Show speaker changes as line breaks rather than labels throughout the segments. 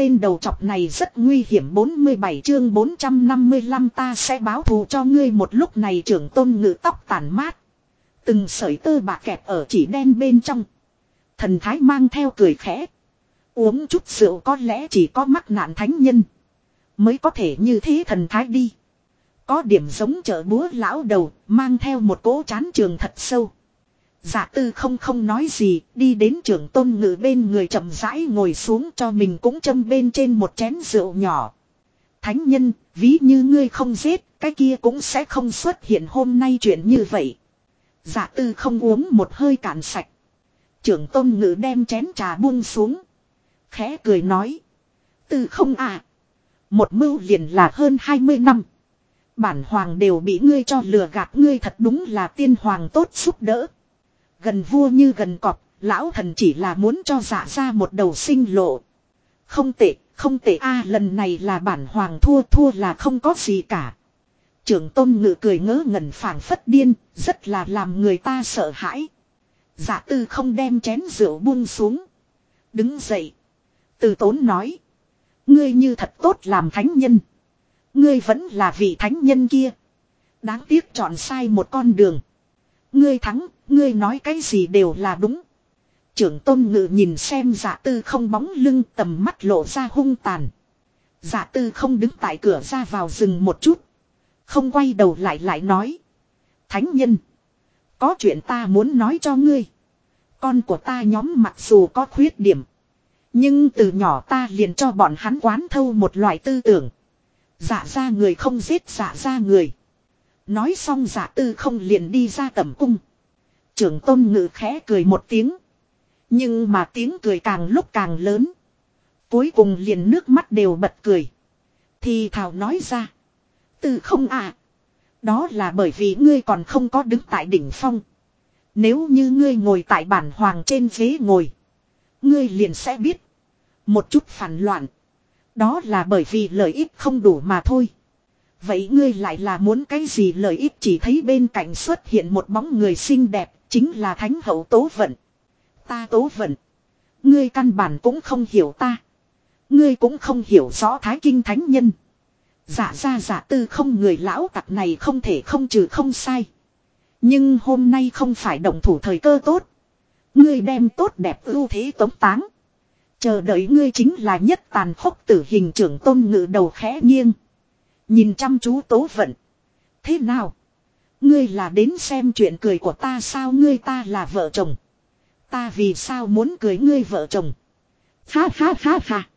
tên đầu chọc này rất nguy hiểm 47 chương 455 ta sẽ báo thù cho ngươi một lúc này trưởng tôn ngự tóc tàn mát. Từng sợi tơ bạc kẹp ở chỉ đen bên trong. Thần thái mang theo cười khẽ. Uống chút rượu có lẽ chỉ có mắc nạn thánh nhân. Mới có thể như thế thần thái đi. Có điểm giống chợ búa lão đầu, mang theo một cỗ chán trường thật sâu. Dạ tư không không nói gì, đi đến trưởng tôn ngự bên người chậm rãi ngồi xuống cho mình cũng châm bên trên một chén rượu nhỏ. Thánh nhân, ví như ngươi không giết, cái kia cũng sẽ không xuất hiện hôm nay chuyện như vậy. Dạ tư không uống một hơi cạn sạch. Trưởng tôn ngự đem chén trà buông xuống. Khẽ cười nói. Tư không à. Một mưu liền là hơn 20 năm. Bản hoàng đều bị ngươi cho lừa gạt ngươi thật đúng là tiên hoàng tốt giúp đỡ. Gần vua như gần cọp, lão thần chỉ là muốn cho giả dạ ra một đầu sinh lộ. Không tệ, không tệ a lần này là bản hoàng thua thua là không có gì cả. Trưởng tôn ngự cười ngớ ngẩn phảng phất điên, rất là làm người ta sợ hãi. Giả dạ tư không đem chén rượu buông xuống. Đứng dậy. Từ tốn nói. Ngươi như thật tốt làm thánh nhân. Ngươi vẫn là vị thánh nhân kia. Đáng tiếc chọn sai một con đường. Ngươi thắng, ngươi nói cái gì đều là đúng. Trưởng tôn ngự nhìn xem giả tư không bóng lưng tầm mắt lộ ra hung tàn. Giả tư không đứng tại cửa ra vào rừng một chút. Không quay đầu lại lại nói. Thánh nhân. Có chuyện ta muốn nói cho ngươi. Con của ta nhóm mặc dù có khuyết điểm. Nhưng từ nhỏ ta liền cho bọn hắn quán thâu một loại tư tưởng. Giả ra người không giết giả ra người. Nói xong giả tư không liền đi ra tầm cung. Trưởng tôn ngự khẽ cười một tiếng. Nhưng mà tiếng cười càng lúc càng lớn. Cuối cùng liền nước mắt đều bật cười. Thì Thảo nói ra. Tư không à. Đó là bởi vì ngươi còn không có đứng tại đỉnh phong. Nếu như ngươi ngồi tại bản hoàng trên ghế ngồi. Ngươi liền sẽ biết. Một chút phản loạn. Đó là bởi vì lợi ích không đủ mà thôi. Vậy ngươi lại là muốn cái gì lợi ích chỉ thấy bên cạnh xuất hiện một bóng người xinh đẹp, chính là thánh hậu tố vận. Ta tố vận. Ngươi căn bản cũng không hiểu ta. Ngươi cũng không hiểu rõ thái kinh thánh nhân. Giả ra giả tư không người lão tặc này không thể không trừ không sai. Nhưng hôm nay không phải động thủ thời cơ tốt. Ngươi đem tốt đẹp ưu thế tống táng. Chờ đợi ngươi chính là nhất tàn khốc tử hình trưởng tôn ngự đầu khẽ nghiêng. Nhìn chăm chú tố vận. Thế nào? Ngươi là đến xem chuyện cười của ta sao ngươi ta là vợ chồng. Ta vì sao muốn cười ngươi vợ chồng. Ha ha ha ha.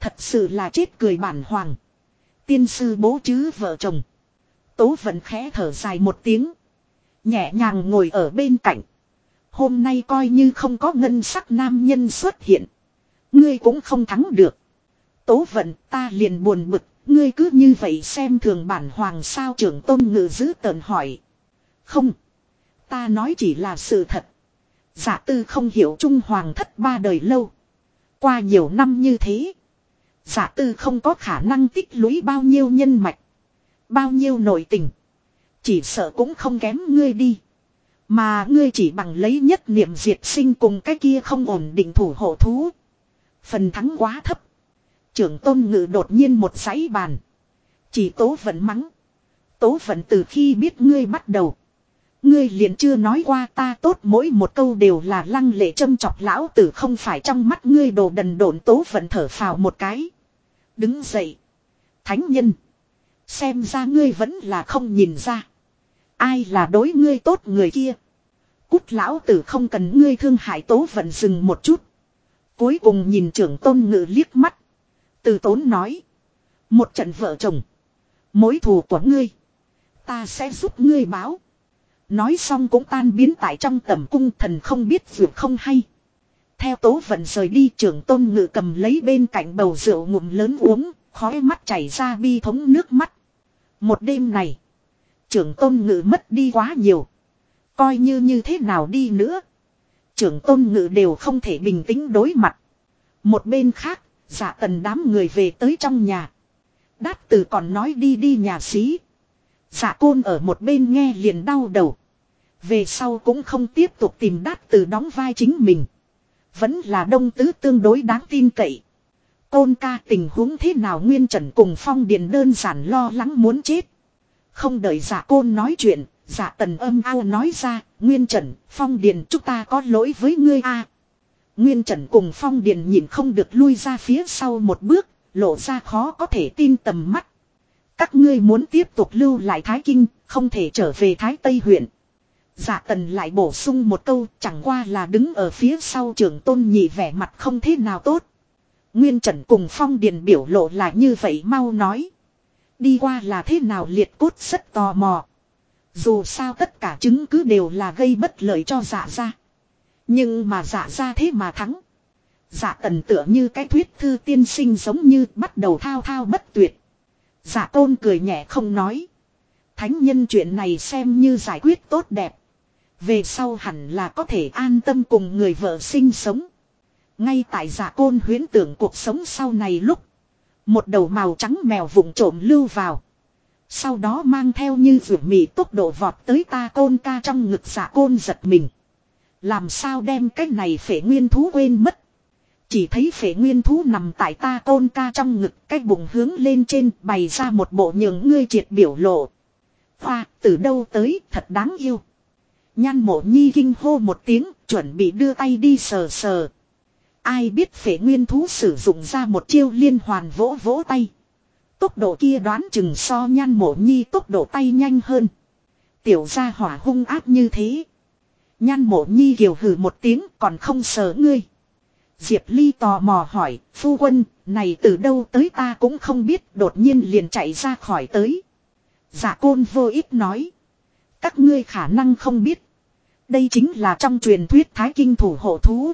Thật sự là chết cười bản hoàng. Tiên sư bố chứ vợ chồng. Tố vận khẽ thở dài một tiếng. Nhẹ nhàng ngồi ở bên cạnh. Hôm nay coi như không có ngân sắc nam nhân xuất hiện. Ngươi cũng không thắng được. Tố vận ta liền buồn bực, ngươi cứ như vậy xem thường bản hoàng sao trưởng tôn ngự giữ tờn hỏi. Không. Ta nói chỉ là sự thật. Giả tư không hiểu trung hoàng thất ba đời lâu. Qua nhiều năm như thế. Giả tư không có khả năng tích lũy bao nhiêu nhân mạch. Bao nhiêu nội tình. Chỉ sợ cũng không kém ngươi đi. Mà ngươi chỉ bằng lấy nhất niệm diệt sinh cùng cái kia không ổn định thủ hộ thú. Phần thắng quá thấp. Trưởng tôn ngự đột nhiên một giấy bàn. Chỉ tố vẫn mắng. Tố vẫn từ khi biết ngươi bắt đầu. Ngươi liền chưa nói qua ta tốt mỗi một câu đều là lăng lệ châm chọc lão tử không phải trong mắt ngươi đồ đần độn tố vẫn thở phào một cái. Đứng dậy. Thánh nhân. Xem ra ngươi vẫn là không nhìn ra. Ai là đối ngươi tốt người kia. Cút lão tử không cần ngươi thương hại tố vận dừng một chút. Cuối cùng nhìn trưởng tôn ngự liếc mắt. Từ tốn nói. Một trận vợ chồng. Mối thù của ngươi. Ta sẽ giúp ngươi báo. Nói xong cũng tan biến tại trong tầm cung thần không biết vượt không hay. Theo tố vận rời đi trưởng tôn ngự cầm lấy bên cạnh bầu rượu ngụm lớn uống, khói mắt chảy ra bi thống nước mắt. Một đêm này, trưởng tôn ngự mất đi quá nhiều. Coi như như thế nào đi nữa. Trưởng tôn ngự đều không thể bình tĩnh đối mặt. Một bên khác, dạ tần đám người về tới trong nhà. Đát tử còn nói đi đi nhà xí. dạ côn ở một bên nghe liền đau đầu. Về sau cũng không tiếp tục tìm đát tử đóng vai chính mình. Vẫn là đông tứ tương đối đáng tin cậy. Côn ca tình huống thế nào Nguyên Trần cùng Phong Điền đơn giản lo lắng muốn chết. Không đợi giả côn nói chuyện, giả tần âm ao nói ra, Nguyên Trần, Phong Điền chúng ta có lỗi với ngươi a. Nguyên Trần cùng Phong Điền nhìn không được lui ra phía sau một bước, lộ ra khó có thể tin tầm mắt. Các ngươi muốn tiếp tục lưu lại Thái Kinh, không thể trở về Thái Tây huyện. Dạ tần lại bổ sung một câu chẳng qua là đứng ở phía sau trưởng tôn nhị vẻ mặt không thế nào tốt. Nguyên Trần cùng Phong Điền biểu lộ là như vậy mau nói. Đi qua là thế nào liệt cốt rất tò mò. Dù sao tất cả chứng cứ đều là gây bất lợi cho dạ ra. Nhưng mà dạ ra thế mà thắng. Dạ tần tựa như cái thuyết thư tiên sinh giống như bắt đầu thao thao bất tuyệt. Dạ tôn cười nhẹ không nói. Thánh nhân chuyện này xem như giải quyết tốt đẹp. Về sau hẳn là có thể an tâm cùng người vợ sinh sống. Ngay tại giả côn huyến tưởng cuộc sống sau này lúc. Một đầu màu trắng mèo vụng trộm lưu vào. Sau đó mang theo như vượt mị tốc độ vọt tới ta côn ca trong ngực giả côn giật mình. Làm sao đem cái này phể nguyên thú quên mất. Chỉ thấy phể nguyên thú nằm tại ta côn ca trong ngực cái bụng hướng lên trên bày ra một bộ nhường ngươi triệt biểu lộ. Hoa, từ đâu tới, thật đáng yêu. Nhan mộ nhi kinh hô một tiếng, chuẩn bị đưa tay đi sờ sờ. Ai biết phể nguyên thú sử dụng ra một chiêu liên hoàn vỗ vỗ tay. Tốc độ kia đoán chừng so nhan mộ nhi tốc độ tay nhanh hơn. Tiểu gia hỏa hung áp như thế. Nhan mộ nhi kiều hử một tiếng còn không sợ ngươi. Diệp Ly tò mò hỏi, phu quân, này từ đâu tới ta cũng không biết, đột nhiên liền chạy ra khỏi tới. Giả côn vô ích nói. Các ngươi khả năng không biết. Đây chính là trong truyền thuyết thái kinh thủ hộ thú.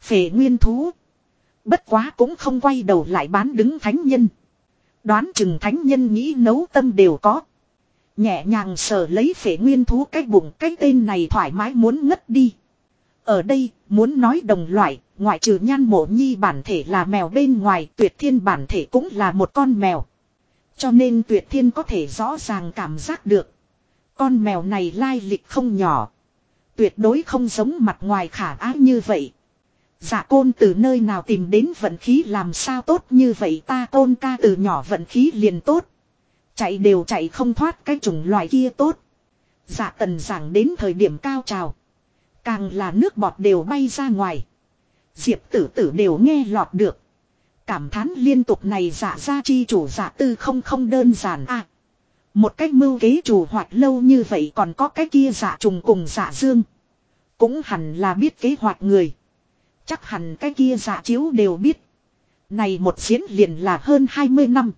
Phệ nguyên thú. Bất quá cũng không quay đầu lại bán đứng thánh nhân. Đoán chừng thánh nhân nghĩ nấu tâm đều có. Nhẹ nhàng sờ lấy phệ nguyên thú cái bụng cái tên này thoải mái muốn ngất đi. Ở đây, muốn nói đồng loại, ngoại trừ nhan mộ nhi bản thể là mèo bên ngoài, tuyệt thiên bản thể cũng là một con mèo. Cho nên tuyệt thiên có thể rõ ràng cảm giác được. Con mèo này lai lịch không nhỏ. Tuyệt đối không giống mặt ngoài khả ái như vậy. Dạ côn từ nơi nào tìm đến vận khí làm sao tốt như vậy ta côn ca từ nhỏ vận khí liền tốt. Chạy đều chạy không thoát cái chủng loại kia tốt. Dạ tần giảng đến thời điểm cao trào. Càng là nước bọt đều bay ra ngoài. Diệp tử tử đều nghe lọt được. Cảm thán liên tục này dạ ra chi chủ dạ tư không không đơn giản à. Một cách mưu kế chủ hoạt lâu như vậy còn có cái kia dạ trùng cùng dạ dương. Cũng hẳn là biết kế hoạch người. Chắc hẳn cái kia dạ chiếu đều biết. Này một diễn liền là hơn 20 năm.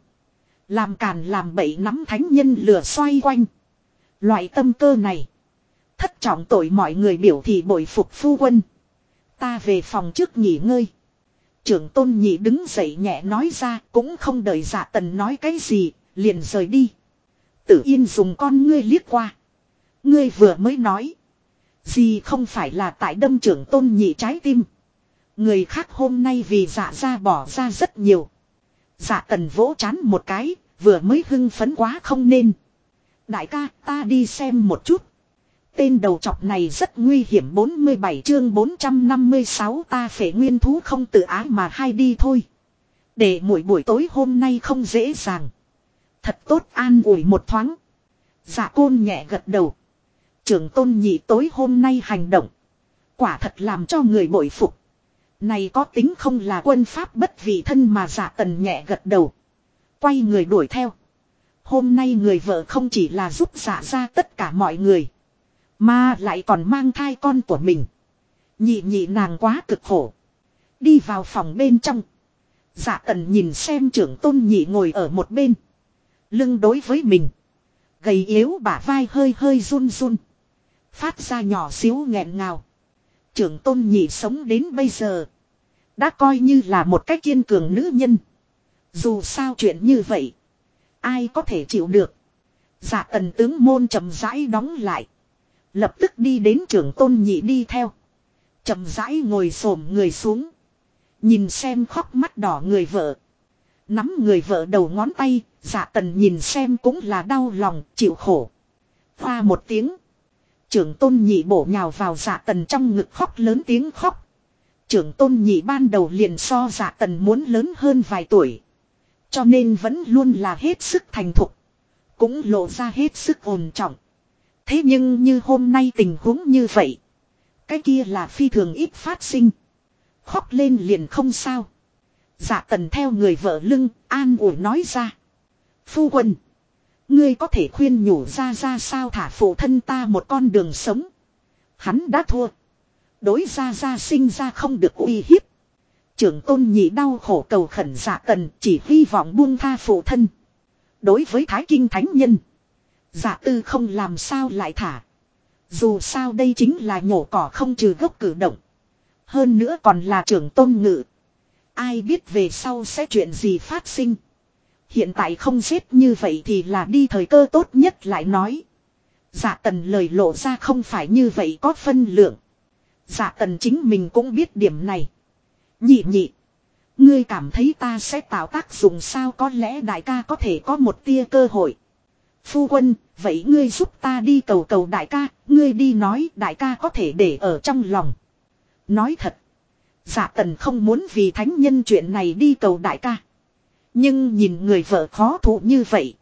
Làm càn làm bậy nắm thánh nhân lửa xoay quanh. Loại tâm cơ này. Thất trọng tội mọi người biểu thị bội phục phu quân. Ta về phòng trước nghỉ ngơi. Trưởng tôn nhị đứng dậy nhẹ nói ra cũng không đợi dạ tần nói cái gì, liền rời đi. Tử yên dùng con ngươi liếc qua. Ngươi vừa mới nói. Gì không phải là tại đâm trưởng tôn nhị trái tim. Người khác hôm nay vì dạ ra bỏ ra rất nhiều. Dạ tần vỗ chán một cái, vừa mới hưng phấn quá không nên. Đại ca, ta đi xem một chút. Tên đầu chọc này rất nguy hiểm 47 chương 456 ta phải nguyên thú không tự ái mà hai đi thôi. Để mỗi buổi tối hôm nay không dễ dàng. Thật tốt an ủi một thoáng. Dạ côn nhẹ gật đầu. Trưởng tôn nhị tối hôm nay hành động. Quả thật làm cho người bội phục. Này có tính không là quân pháp bất vị thân mà giả tần nhẹ gật đầu. Quay người đuổi theo. Hôm nay người vợ không chỉ là giúp giả ra tất cả mọi người. Mà lại còn mang thai con của mình. Nhị nhị nàng quá cực khổ. Đi vào phòng bên trong. giả tần nhìn xem trưởng tôn nhị ngồi ở một bên. Lưng đối với mình. Gầy yếu bả vai hơi hơi run run. Phát ra nhỏ xíu nghẹn ngào. Trưởng tôn nhị sống đến bây giờ. Đã coi như là một cách kiên cường nữ nhân. Dù sao chuyện như vậy. Ai có thể chịu được. Dạ tần tướng môn chậm rãi đóng lại. Lập tức đi đến trưởng tôn nhị đi theo. chậm rãi ngồi xổm người xuống. Nhìn xem khóc mắt đỏ người vợ. Nắm người vợ đầu ngón tay, dạ tần nhìn xem cũng là đau lòng, chịu khổ. Hoa một tiếng. Trưởng tôn nhị bổ nhào vào dạ tần trong ngực khóc lớn tiếng khóc. Trưởng tôn nhị ban đầu liền so dạ tần muốn lớn hơn vài tuổi. Cho nên vẫn luôn là hết sức thành thục. Cũng lộ ra hết sức ổn trọng. Thế nhưng như hôm nay tình huống như vậy. Cái kia là phi thường ít phát sinh. Khóc lên liền không sao. Dạ tần theo người vợ lưng, an ủi nói ra. Phu quân. Ngươi có thể khuyên nhủ ra ra sao thả phụ thân ta một con đường sống. Hắn đã thua. Đối ra ra sinh ra không được uy hiếp. Trưởng tôn nhị đau khổ cầu khẩn giả tần chỉ hy vọng buông tha phụ thân. Đối với thái kinh thánh nhân. giả tư không làm sao lại thả. Dù sao đây chính là nhổ cỏ không trừ gốc cử động. Hơn nữa còn là trưởng tôn ngự. Ai biết về sau sẽ chuyện gì phát sinh. Hiện tại không giết như vậy thì là đi thời cơ tốt nhất lại nói. Dạ tần lời lộ ra không phải như vậy có phân lượng. Dạ tần chính mình cũng biết điểm này. Nhị nhị. Ngươi cảm thấy ta sẽ tạo tác dụng sao có lẽ đại ca có thể có một tia cơ hội. Phu quân, vậy ngươi giúp ta đi cầu cầu đại ca, ngươi đi nói đại ca có thể để ở trong lòng. Nói thật. giả tần không muốn vì thánh nhân chuyện này đi cầu đại ca. Nhưng nhìn người vợ khó thụ như vậy.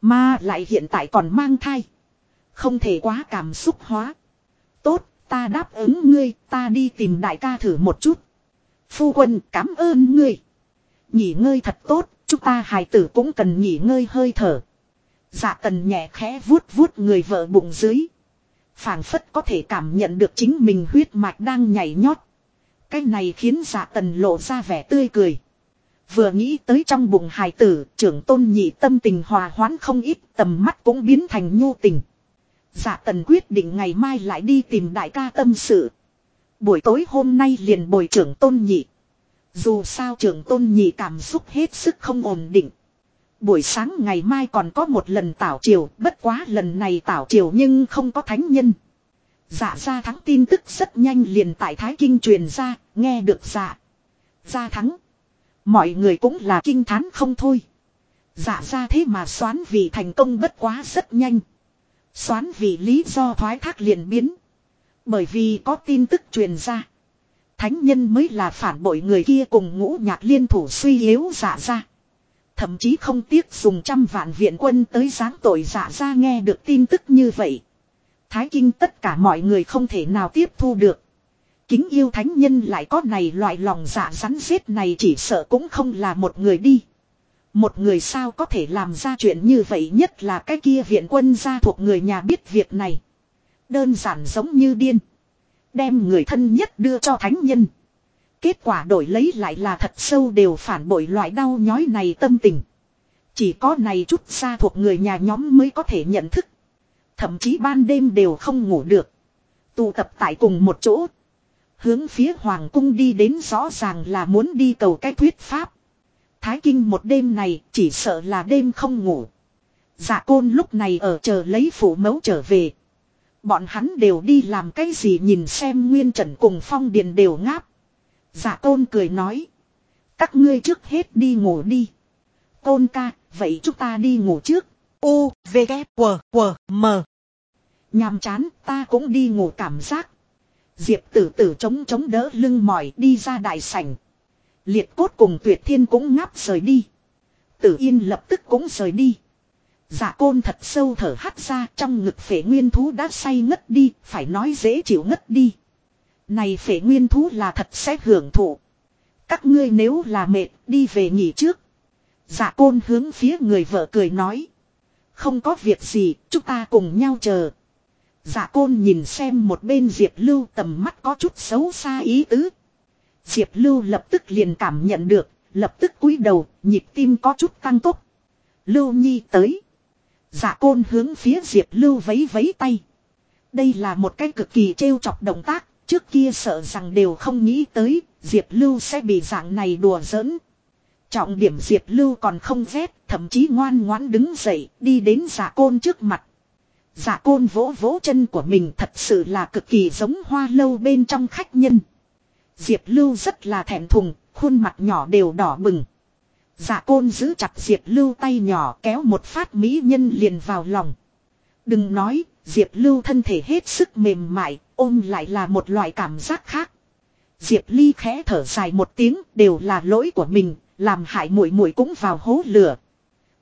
Mà lại hiện tại còn mang thai. Không thể quá cảm xúc hóa. Tốt, ta đáp ứng ngươi, ta đi tìm đại ca thử một chút. Phu quân cảm ơn ngươi. Nghỉ ngơi thật tốt, chúng ta hài tử cũng cần nghỉ ngơi hơi thở. Dạ tần nhẹ khẽ vuốt vuốt người vợ bụng dưới. phảng phất có thể cảm nhận được chính mình huyết mạch đang nhảy nhót. Cái này khiến dạ tần lộ ra vẻ tươi cười. Vừa nghĩ tới trong bụng hài tử, trưởng tôn nhị tâm tình hòa hoãn không ít, tầm mắt cũng biến thành nhu tình. giả tần quyết định ngày mai lại đi tìm đại ca tâm sự. Buổi tối hôm nay liền bồi trưởng tôn nhị. Dù sao trưởng tôn nhị cảm xúc hết sức không ổn định. Buổi sáng ngày mai còn có một lần tảo triều, bất quá lần này tảo triều nhưng không có thánh nhân. Dạ giả ra thắng tin tức rất nhanh liền tại Thái Kinh truyền ra, nghe được dạ giả Ra thắng. Mọi người cũng là kinh thán không thôi. Dạ ra thế mà xoán vì thành công bất quá rất nhanh. Xoán vì lý do thoái thác liền biến. Bởi vì có tin tức truyền ra. Thánh nhân mới là phản bội người kia cùng ngũ nhạc liên thủ suy yếu dạ ra. Thậm chí không tiếc dùng trăm vạn viện quân tới giáng tội dạ ra nghe được tin tức như vậy. Thái kinh tất cả mọi người không thể nào tiếp thu được. Kính yêu thánh nhân lại có này loại lòng dạ rắn rết này chỉ sợ cũng không là một người đi. Một người sao có thể làm ra chuyện như vậy nhất là cái kia viện quân gia thuộc người nhà biết việc này. Đơn giản giống như điên. Đem người thân nhất đưa cho thánh nhân. Kết quả đổi lấy lại là thật sâu đều phản bội loại đau nhói này tâm tình. Chỉ có này chút gia thuộc người nhà nhóm mới có thể nhận thức. Thậm chí ban đêm đều không ngủ được. Tụ tập tại cùng một chỗ. Hướng phía Hoàng cung đi đến rõ ràng là muốn đi cầu cái thuyết pháp. Thái Kinh một đêm này chỉ sợ là đêm không ngủ. Dạ côn lúc này ở chờ lấy phủ mẫu trở về. Bọn hắn đều đi làm cái gì nhìn xem Nguyên Trần cùng Phong Điền đều ngáp. Dạ côn cười nói. Các ngươi trước hết đi ngủ đi. Côn ca, vậy chúng ta đi ngủ trước. U, V, K, W, W, M. Nhàm chán, ta cũng đi ngủ cảm giác. Diệp tử tử chống chống đỡ lưng mỏi đi ra đại sảnh. Liệt cốt cùng tuyệt thiên cũng ngáp rời đi. Tử yên lập tức cũng rời đi. Dạ côn thật sâu thở hắt ra trong ngực phể nguyên thú đã say ngất đi, phải nói dễ chịu ngất đi. Này phể nguyên thú là thật sẽ hưởng thụ. Các ngươi nếu là mệt, đi về nghỉ trước. Dạ côn hướng phía người vợ cười nói. Không có việc gì, chúng ta cùng nhau chờ. Dạ côn nhìn xem một bên Diệp Lưu tầm mắt có chút xấu xa ý tứ. Diệp Lưu lập tức liền cảm nhận được, lập tức cúi đầu, nhịp tim có chút tăng tốc. Lưu Nhi tới. Dạ côn hướng phía Diệp Lưu vấy vấy tay. Đây là một cái cực kỳ trêu chọc động tác, trước kia sợ rằng đều không nghĩ tới, Diệp Lưu sẽ bị dạng này đùa giỡn. Trọng điểm Diệp Lưu còn không rét thậm chí ngoan ngoãn đứng dậy, đi đến giả côn trước mặt. Dạ côn vỗ vỗ chân của mình thật sự là cực kỳ giống hoa lâu bên trong khách nhân. Diệp Lưu rất là thẹn thùng, khuôn mặt nhỏ đều đỏ bừng. Dạ côn giữ chặt Diệp Lưu tay nhỏ kéo một phát mỹ nhân liền vào lòng. Đừng nói, Diệp Lưu thân thể hết sức mềm mại, ôm lại là một loại cảm giác khác. Diệp Ly khẽ thở dài một tiếng, đều là lỗi của mình, làm hại muội muội cũng vào hố lửa.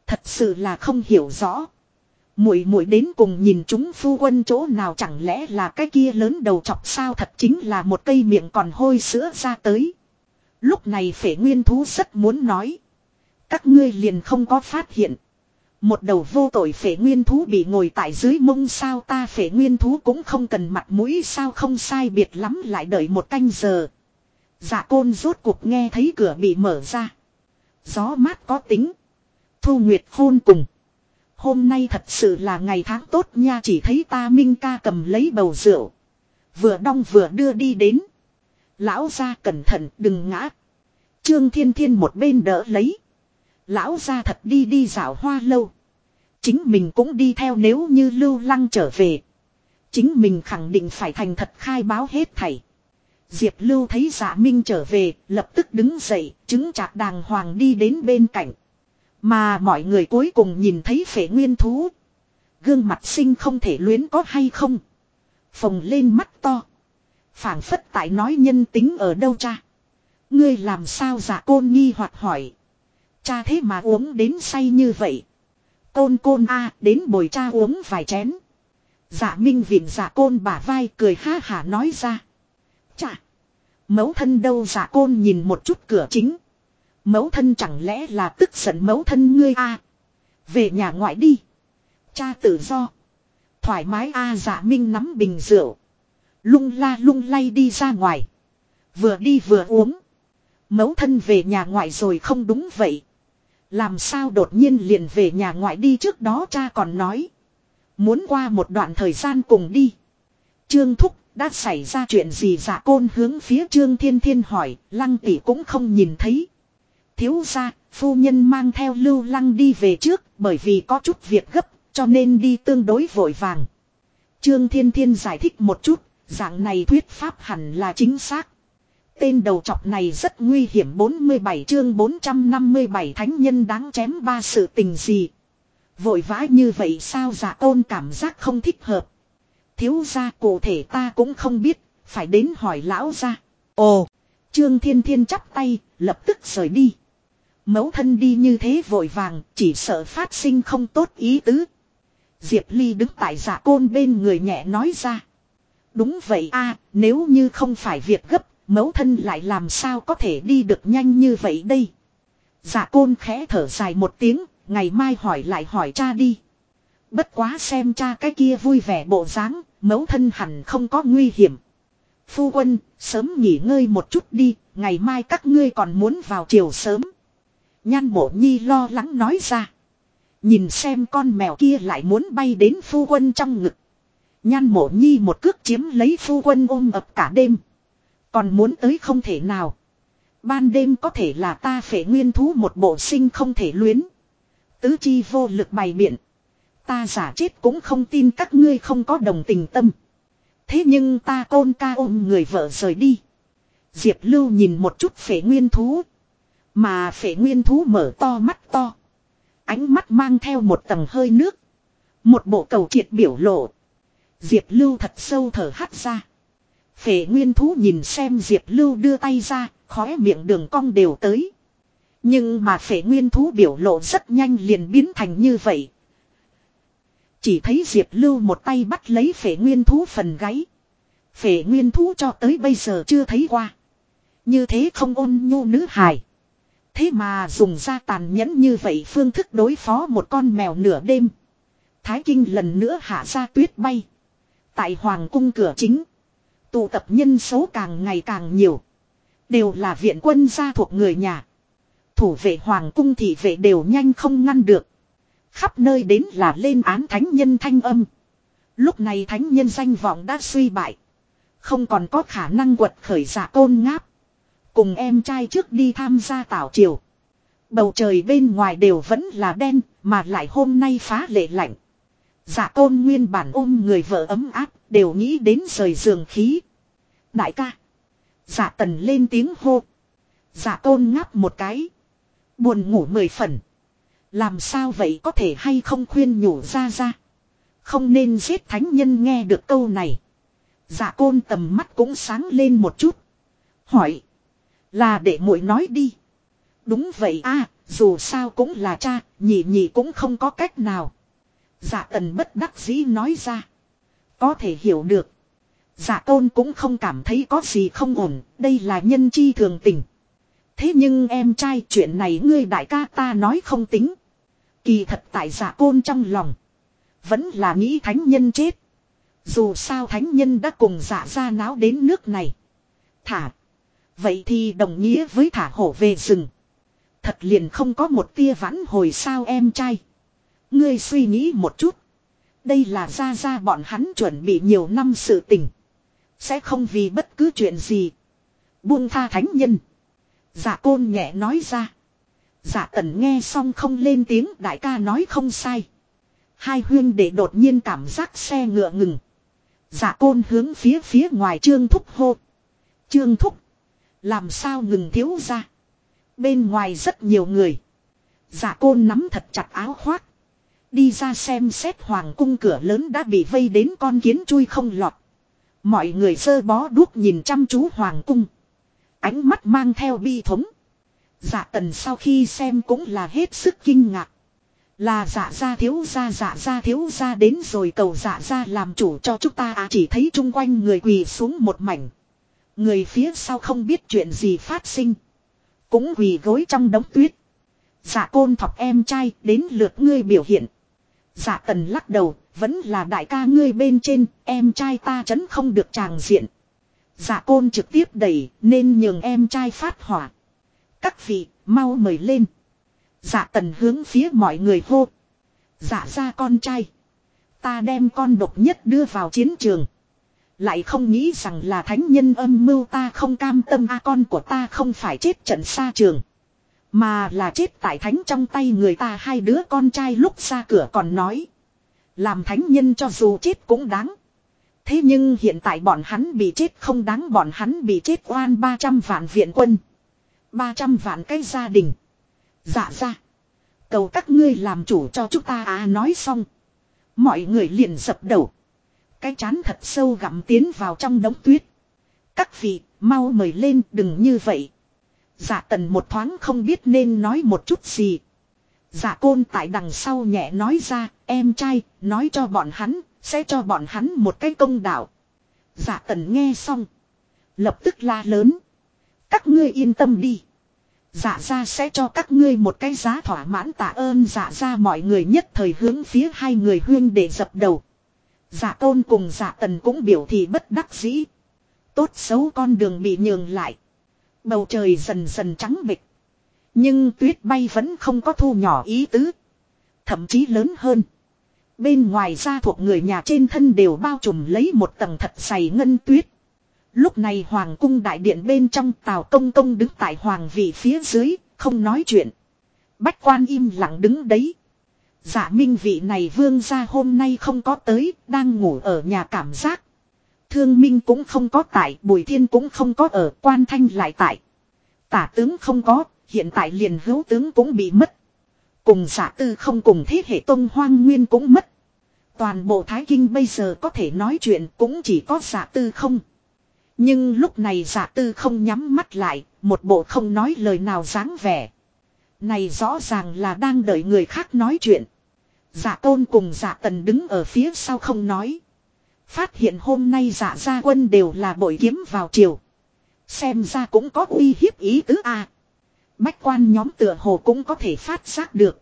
Thật sự là không hiểu rõ. Muội muội đến cùng nhìn chúng phu quân chỗ nào chẳng lẽ là cái kia lớn đầu chọc sao thật chính là một cây miệng còn hôi sữa ra tới. Lúc này phể nguyên thú rất muốn nói. Các ngươi liền không có phát hiện. Một đầu vô tội phể nguyên thú bị ngồi tại dưới mông sao ta phể nguyên thú cũng không cần mặt mũi sao không sai biệt lắm lại đợi một canh giờ. Dạ côn rốt cuộc nghe thấy cửa bị mở ra. Gió mát có tính. Thu Nguyệt khôn cùng. Hôm nay thật sự là ngày tháng tốt nha chỉ thấy ta Minh ca cầm lấy bầu rượu. Vừa đong vừa đưa đi đến. Lão ra cẩn thận đừng ngã. Trương Thiên Thiên một bên đỡ lấy. Lão ra thật đi đi dạo hoa lâu. Chính mình cũng đi theo nếu như lưu lăng trở về. Chính mình khẳng định phải thành thật khai báo hết thảy. Diệp lưu thấy dạ minh trở về, lập tức đứng dậy, chứng chạc đàng hoàng đi đến bên cạnh. Mà mọi người cuối cùng nhìn thấy phể nguyên thú. Gương mặt sinh không thể luyến có hay không. Phồng lên mắt to. phảng phất tại nói nhân tính ở đâu cha. Ngươi làm sao giả côn nghi hoặc hỏi. Cha thế mà uống đến say như vậy. Côn côn a, đến bồi cha uống vài chén. Giả minh viện giả dạ côn bả vai cười ha hả nói ra. Chà. Mẫu thân đâu giả côn nhìn một chút cửa chính. Mẫu thân chẳng lẽ là tức giận mẫu thân ngươi a Về nhà ngoại đi. Cha tự do. Thoải mái a giả minh nắm bình rượu. Lung la lung lay đi ra ngoài. Vừa đi vừa uống. Mẫu thân về nhà ngoại rồi không đúng vậy. Làm sao đột nhiên liền về nhà ngoại đi trước đó cha còn nói. Muốn qua một đoạn thời gian cùng đi. Trương Thúc đã xảy ra chuyện gì dạ côn hướng phía Trương Thiên Thiên hỏi, lăng tỷ cũng không nhìn thấy. Thiếu ra, phu nhân mang theo lưu lăng đi về trước bởi vì có chút việc gấp, cho nên đi tương đối vội vàng. Trương Thiên Thiên giải thích một chút, dạng này thuyết pháp hẳn là chính xác. Tên đầu trọc này rất nguy hiểm 47 chương 457 thánh nhân đáng chém ba sự tình gì. Vội vã như vậy sao giả tôn cảm giác không thích hợp. Thiếu gia cụ thể ta cũng không biết, phải đến hỏi lão gia. Ồ, Trương Thiên Thiên chắp tay, lập tức rời đi. Mẫu thân đi như thế vội vàng, chỉ sợ phát sinh không tốt ý tứ. Diệp Ly đứng tại giả côn bên người nhẹ nói ra. Đúng vậy a nếu như không phải việc gấp, mẫu thân lại làm sao có thể đi được nhanh như vậy đây. Giả côn khẽ thở dài một tiếng, ngày mai hỏi lại hỏi cha đi. Bất quá xem cha cái kia vui vẻ bộ dáng, mẫu thân hẳn không có nguy hiểm. Phu quân, sớm nghỉ ngơi một chút đi, ngày mai các ngươi còn muốn vào chiều sớm. Nhan mộ nhi lo lắng nói ra. Nhìn xem con mèo kia lại muốn bay đến phu quân trong ngực. Nhan mộ nhi một cước chiếm lấy phu quân ôm ập cả đêm. Còn muốn tới không thể nào. Ban đêm có thể là ta phải nguyên thú một bộ sinh không thể luyến. Tứ chi vô lực bày biện. Ta giả chết cũng không tin các ngươi không có đồng tình tâm. Thế nhưng ta côn ca ôm người vợ rời đi. Diệp Lưu nhìn một chút phế nguyên thú. Mà Phệ nguyên thú mở to mắt to. Ánh mắt mang theo một tầng hơi nước. Một bộ cầu triệt biểu lộ. Diệp Lưu thật sâu thở hắt ra. Phệ nguyên thú nhìn xem Diệp Lưu đưa tay ra, khóe miệng đường cong đều tới. Nhưng mà Phệ nguyên thú biểu lộ rất nhanh liền biến thành như vậy. Chỉ thấy Diệp Lưu một tay bắt lấy Phệ nguyên thú phần gáy. Phệ nguyên thú cho tới bây giờ chưa thấy qua. Như thế không ôn nhu nữ hài. Thế mà dùng ra tàn nhẫn như vậy phương thức đối phó một con mèo nửa đêm. Thái Kinh lần nữa hạ ra tuyết bay. Tại Hoàng cung cửa chính. Tụ tập nhân số càng ngày càng nhiều. Đều là viện quân gia thuộc người nhà. Thủ vệ Hoàng cung thị vệ đều nhanh không ngăn được. Khắp nơi đến là lên án thánh nhân thanh âm. Lúc này thánh nhân danh vọng đã suy bại. Không còn có khả năng quật khởi giả tôn ngáp. Cùng em trai trước đi tham gia tảo triều. Bầu trời bên ngoài đều vẫn là đen, mà lại hôm nay phá lệ lạnh. Giả tôn nguyên bản ôm người vợ ấm áp, đều nghĩ đến rời giường khí. Đại ca. Giả tần lên tiếng hô. Giả tôn ngáp một cái. Buồn ngủ mười phần. Làm sao vậy có thể hay không khuyên nhủ ra ra. Không nên giết thánh nhân nghe được câu này. Giả côn tầm mắt cũng sáng lên một chút. Hỏi. Là để muội nói đi. Đúng vậy a dù sao cũng là cha, nhị nhị cũng không có cách nào. Dạ tần bất đắc dĩ nói ra. Có thể hiểu được. Dạ tôn cũng không cảm thấy có gì không ổn, đây là nhân chi thường tình. Thế nhưng em trai chuyện này ngươi đại ca ta nói không tính. Kỳ thật tại dạ giả côn trong lòng. Vẫn là nghĩ thánh nhân chết. Dù sao thánh nhân đã cùng dạ giả ra náo đến nước này. Thả. Vậy thì đồng nghĩa với thả hổ về rừng. Thật liền không có một tia vãn hồi sao em trai. Ngươi suy nghĩ một chút. Đây là ra ra bọn hắn chuẩn bị nhiều năm sự tình. Sẽ không vì bất cứ chuyện gì. Buông tha thánh nhân. giả côn nhẹ nói ra. giả tần nghe xong không lên tiếng, đại ca nói không sai. Hai huyên để đột nhiên cảm giác xe ngựa ngừng. giả côn hướng phía phía ngoài trương thúc hô. Trương thúc. Làm sao ngừng thiếu ra. Bên ngoài rất nhiều người. Dạ côn nắm thật chặt áo khoác. Đi ra xem xét hoàng cung cửa lớn đã bị vây đến con kiến chui không lọt. Mọi người sơ bó đuốc nhìn chăm chú hoàng cung. Ánh mắt mang theo bi thống. Dạ tần sau khi xem cũng là hết sức kinh ngạc. Là dạ gia thiếu gia dạ gia thiếu gia đến rồi cầu dạ gia làm chủ cho chúng ta à chỉ thấy chung quanh người quỳ xuống một mảnh. Người phía sau không biết chuyện gì phát sinh. Cũng quỳ gối trong đống tuyết. Dạ côn thọc em trai đến lượt ngươi biểu hiện. Dạ tần lắc đầu, vẫn là đại ca ngươi bên trên, em trai ta chấn không được tràng diện. Dạ côn trực tiếp đẩy, nên nhường em trai phát hỏa. Các vị, mau mời lên. Dạ tần hướng phía mọi người hô. Dạ ra con trai. Ta đem con độc nhất đưa vào chiến trường. Lại không nghĩ rằng là thánh nhân âm mưu ta không cam tâm a con của ta không phải chết trận xa trường. Mà là chết tại thánh trong tay người ta hai đứa con trai lúc ra cửa còn nói. Làm thánh nhân cho dù chết cũng đáng. Thế nhưng hiện tại bọn hắn bị chết không đáng bọn hắn bị chết oan 300 vạn viện quân. 300 vạn cái gia đình. Dạ ra. Cầu các ngươi làm chủ cho chúng ta à nói xong. Mọi người liền dập đầu. Cái chán thật sâu gặm tiến vào trong đống tuyết. Các vị, mau mời lên đừng như vậy. giả tần một thoáng không biết nên nói một chút gì. giả côn tại đằng sau nhẹ nói ra, em trai, nói cho bọn hắn, sẽ cho bọn hắn một cái công đạo. giả tần nghe xong. Lập tức la lớn. Các ngươi yên tâm đi. Dạ ra sẽ cho các ngươi một cái giá thỏa mãn tạ ơn dạ ra mọi người nhất thời hướng phía hai người huyên để dập đầu giả tôn cùng giả tần cũng biểu thị bất đắc dĩ. Tốt xấu con đường bị nhường lại. Bầu trời dần dần trắng bịch. Nhưng tuyết bay vẫn không có thu nhỏ ý tứ. Thậm chí lớn hơn. Bên ngoài ra thuộc người nhà trên thân đều bao trùm lấy một tầng thật dày ngân tuyết. Lúc này hoàng cung đại điện bên trong tào công công đứng tại hoàng vị phía dưới, không nói chuyện. Bách quan im lặng đứng đấy. Giả minh vị này vương gia hôm nay không có tới, đang ngủ ở nhà cảm giác. Thương minh cũng không có tại, bùi thiên cũng không có ở, quan thanh lại tại. Tả tướng không có, hiện tại liền hữu tướng cũng bị mất. Cùng giả tư không cùng thế hệ tông hoang nguyên cũng mất. Toàn bộ Thái Kinh bây giờ có thể nói chuyện cũng chỉ có giả tư không. Nhưng lúc này giả tư không nhắm mắt lại, một bộ không nói lời nào dáng vẻ. Này rõ ràng là đang đợi người khác nói chuyện. Giả tôn cùng giả tần đứng ở phía sau không nói. Phát hiện hôm nay giả gia quân đều là bội kiếm vào chiều. Xem ra cũng có uy hiếp ý tứ a. Bách quan nhóm tựa hồ cũng có thể phát giác được.